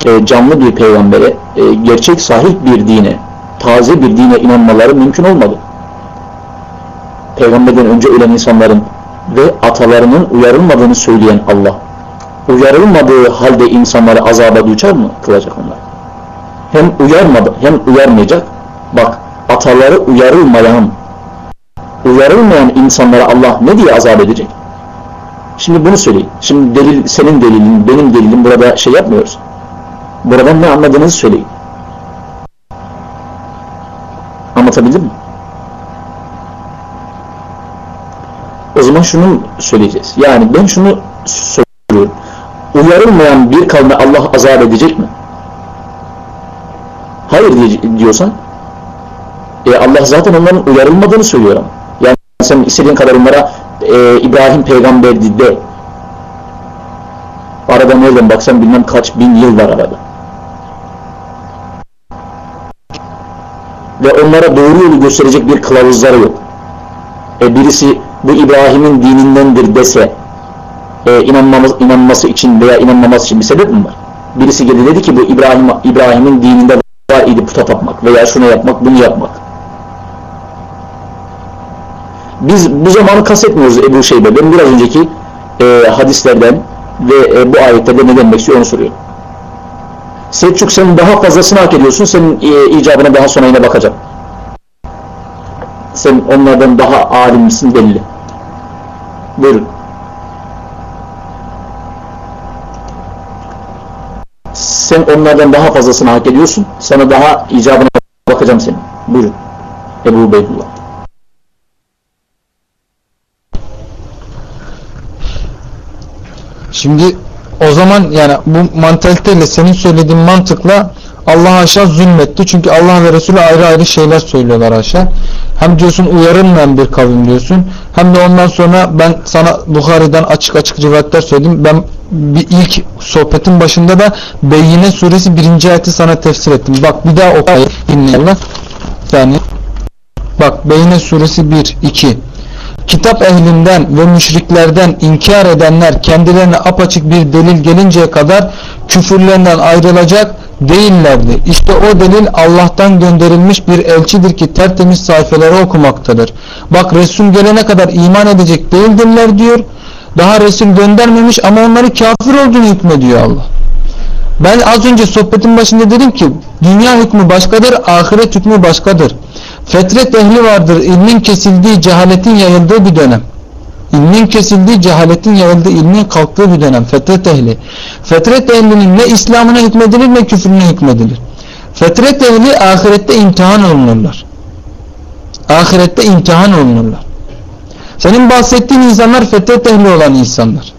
Speaker 3: e, canlı bir peygambere e, gerçek sahip bir dine taze bir dine inanmaları mümkün olmadı. Peygamberden önce ölen insanların ve atalarının uyarılmadığını söyleyen Allah uyarılmadığı halde insanları azaba düşer mı kılacak onlar? Hem uyarmadı hem uyarmayacak Bak ataları uyarılmayan uyarılmayan insanlara Allah ne diye azap edecek? Şimdi bunu söyleyin. Şimdi delil, senin delilin, benim delilim burada şey yapmıyoruz. Buradan ne anladığınızı söyleyin. Anlatabildim mi? O zaman şunu söyleyeceğiz. Yani ben şunu soruyorum. Uyarılmayan bir kavme Allah azap edecek mi? Hayır diyorsan e, Allah zaten onların uyarılmadığını söylüyor. Yani sen istediğin kadar onlara e, İbrahim peygamberdi de arada nereden baksan bilmem kaç bin yıl var arada. Ve onlara doğru yolu gösterecek bir kılavuzları yok. E, birisi bu İbrahim'in dinindendir dese e, inanmamız, inanması için veya inanmaması için bir sebep mi var? Birisi geldi dedi ki bu İbrahim İbrahim'in dininde var idi puta tapmak veya şunu yapmak bunu yapmak. Biz bu zamanı kastetmiyoruz Ebu Şeybe. Ben biraz önceki e, hadislerden ve e, bu ayetlerde ne demek istiyor onu soruyorum. Selçuk sen daha fazlasını hak ediyorsun. Senin e, icabına daha sonra yine bakacağım. Sen onlardan daha alim misin belli. Buyurun. Sen onlardan daha fazlasını hak ediyorsun. Sana daha icabına bakacağım senin. Buyurun. Ebu Beydullah.
Speaker 1: Şimdi o zaman yani bu mantaliteyle senin söylediğin mantıkla Allah aşağı zulmetti. Çünkü Allah ve Resulü ayrı ayrı şeyler söylüyorlar aşağı. Hem diyorsun uyarılmayan bir kavim diyorsun. Hem de ondan sonra ben sana Bukhari'den açık açık rivayetler söyledim. Ben bir ilk sohbetin başında da Beyyine suresi birinci ayeti sana tefsir ettim. Bak bir daha okuyayım. Dinle Yani bak Beyyine suresi 1, 2 kitap ehlinden ve müşriklerden inkar edenler kendilerine apaçık bir delil gelinceye kadar küfürlerinden ayrılacak değillerdi. İşte o delil Allah'tan gönderilmiş bir elçidir ki tertemiz sayfaları okumaktadır. Bak Resul gelene kadar iman edecek değildirler diyor. Daha Resul göndermemiş ama onları kafir olduğunu hükmediyor Allah. Ben az önce sohbetin başında dedim ki dünya hükmü başkadır, ahiret hükmü başkadır. Fetret ehli vardır. ilmin kesildiği, cehaletin yayıldığı bir dönem. İlmin kesildiği, cehaletin yayıldığı, ilmin kalktığı bir dönem. Fetret ehli. Fetret ehlinin ne İslam'ına hükmedilir ne küfrüne hükmedilir. Fetret ehli ahirette imtihan olunurlar. Ahirette imtihan olunurlar. Senin bahsettiğin insanlar fetret ehli olan insanlar.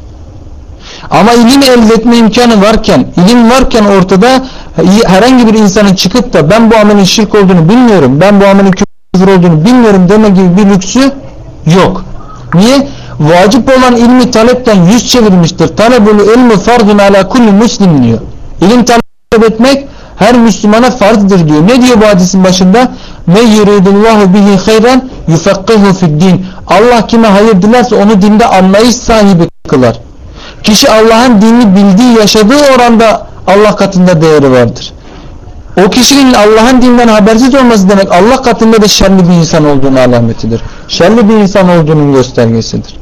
Speaker 1: Ama ilim elde etme imkanı varken, ilim varken ortada herhangi bir insanın çıkıp da ben bu amelin şirk olduğunu bilmiyorum, ben bu amelin küfür olduğunu bilmiyorum deme gibi bir lüksü yok. Niye? Vacip olan ilmi talepten yüz çevirmiştir. Talebul ilmi fardun ala kulli muslim diyor. İlim talep etmek her Müslümana farzdır diyor. Ne diyor bu hadisin başında? Me yuridullahu bihi hayran yufakkihu fid din. Allah kime hayır dilerse onu dinde anlayış sahibi kılar. Kişi Allah'ın dinini bildiği, yaşadığı oranda Allah katında değeri vardır. O kişinin Allah'ın dininden habersiz olması demek Allah katında da şerli bir insan olduğunu alametidir. Şerli bir insan olduğunun göstergesidir.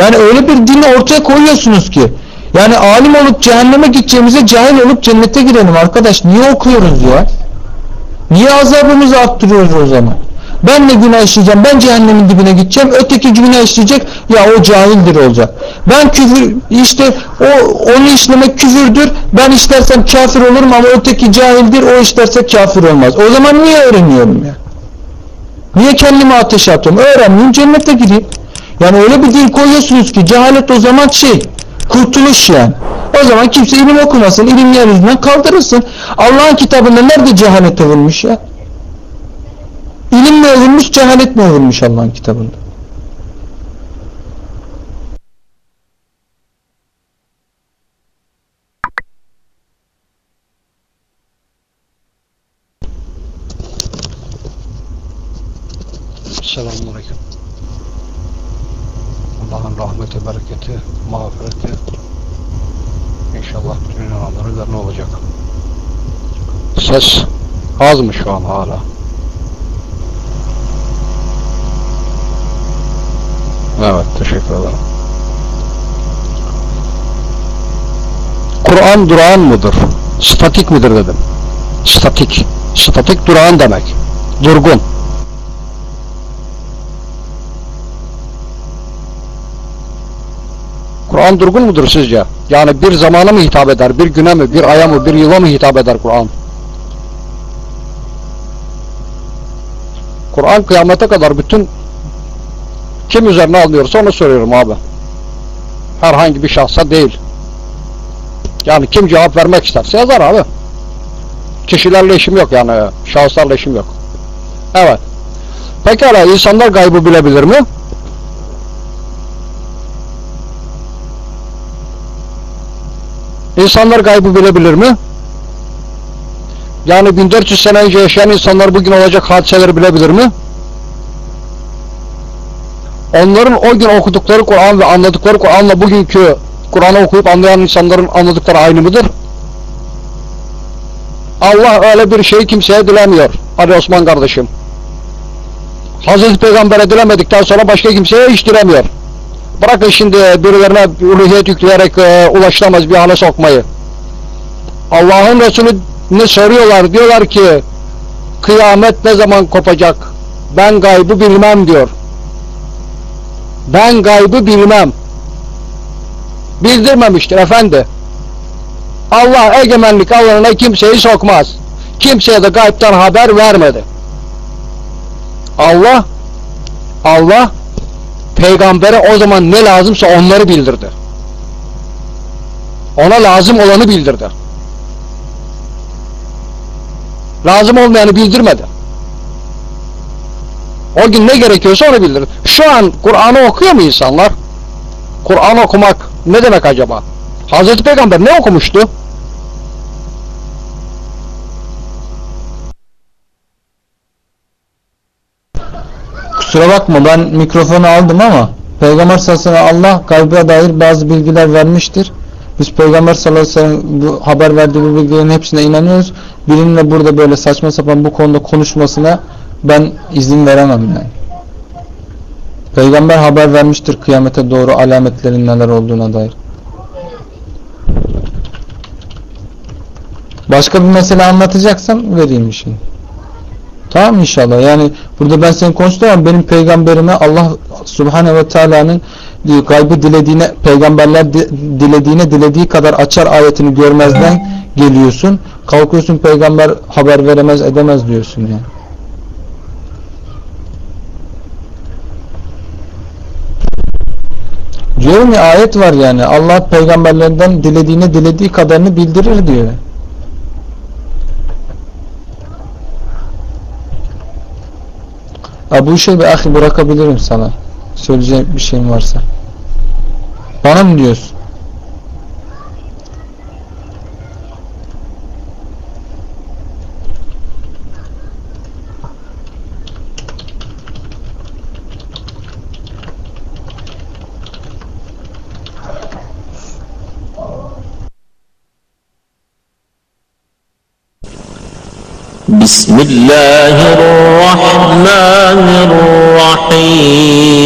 Speaker 1: Yani öyle bir dini ortaya koyuyorsunuz ki yani alim olup cehenneme gideceğimize cahil olup cennete girelim arkadaş. Niye okuyoruz ya? Niye azabımızı arttırıyoruz o zaman? Ben ne günah işleyeceğim? Ben cehennemin dibine gideceğim. Öteki günah işleyecek. Ya o cahildir olacak. Ben küfür işte o onu işlemek küfürdür. Ben işlersem kafir olurum ama öteki cahildir. O işlerse kafir olmaz. O zaman niye öğreniyorum ya? Niye kendimi ateşe atıyorum? Öğrenmeyeyim cennete gireyim. Yani öyle bir din koyuyorsunuz ki cehalet o zaman şey kurtuluş yani. O zaman kimse ilim okumasın, ilim yeryüzünden kaldırırsın. Allah'ın kitabında nerede cehalet övülmüş ya? İlim mi övülmüş, cehalet mi övülmüş Allah'ın kitabında?
Speaker 4: Selamun Aleyküm. Allah'ın rahmeti, bereketi, mağfireti inşallah bütün inananların üzerine olacak. Ses az mı şu an hala? Evet, teşekkür ederim. Kur'an durağan mıdır? Statik midir dedim. Statik. Statik durağan demek. Durgun. Kur'an durgun mudur sizce? Yani bir zamana mı hitap eder, bir güne mi, bir aya mı, bir yıla mı hitap eder Kur'an? Kur'an kıyamete kadar bütün kim üzerine alıyorsa onu soruyorum abi. Herhangi bir şahsa değil. Yani kim cevap vermek isterse yazar abi. Kişilerle işim yok yani şahıslarla işim yok. Evet. Pekala insanlar gaybı bilebilir mi? İnsanlar gaybı bilebilir mi? Yani 1400 sene önce yaşayan insanlar bugün olacak hadiseleri bilebilir mi? Onların o gün okudukları Kur'an ve anladıkları Kur'anla bugünkü Kur'an'ı okuyup anlayan insanların anladıkları aynı mıdır? Allah öyle bir şey kimseye dilemiyor. Hadi Osman kardeşim. Hazreti Peygamber'e dilemedikten sonra başka kimseye hiç dilemiyor. Bırakın şimdi birilerine uluhiyet yükleyerek e, ulaşılamaz bir hale sokmayı. Allah'ın Resulü'nü soruyorlar. Diyorlar ki kıyamet ne zaman kopacak? Ben gaybı bilmem diyor. Ben gaybı bilmem. Bildirmemiştir efendi. Allah egemenlik alanına kimseyi sokmaz. Kimseye de gaybtan haber vermedi. Allah Allah peygambere o zaman ne lazımsa onları bildirdi. Ona lazım olanı bildirdi. Lazım olmayanı bildirmedi. O gün ne gerekiyorsa onu bildirdi. Şu an Kur'an'ı okuyor mu insanlar? Kur'an okumak ne demek acaba? Hazreti Peygamber ne okumuştu?
Speaker 1: Kusura bakma ben mikrofonu aldım ama Peygamber sellem Allah kalbe dair bazı bilgiler vermiştir. Biz Peygamber sallallahu aleyhi ve sellem bu haber verdiği bu bilgilerin hepsine inanıyoruz. Birinin burada böyle saçma sapan bu konuda konuşmasına ben izin veremem yani. Peygamber haber vermiştir kıyamete doğru alametlerin neler olduğuna dair. Başka bir mesele anlatacaksan vereyim işini. Tamam inşallah. Yani burada ben seni konuştum ama benim peygamberime Allah Subhanahu ve Teala'nın gaybı dilediğine peygamberler dilediğine dilediği kadar açar ayetini görmezden geliyorsun. Kalkıyorsun peygamber haber veremez edemez diyorsun yani. Diyorum ya ayet var yani. Allah peygamberlerinden dilediğine dilediği kadarını bildirir diyor. Ebu Şeybe ahi bırakabilirim sana söyleyecek bir şeyin varsa. Bana mı diyorsun?
Speaker 5: بسم الله الرحمن الرحيم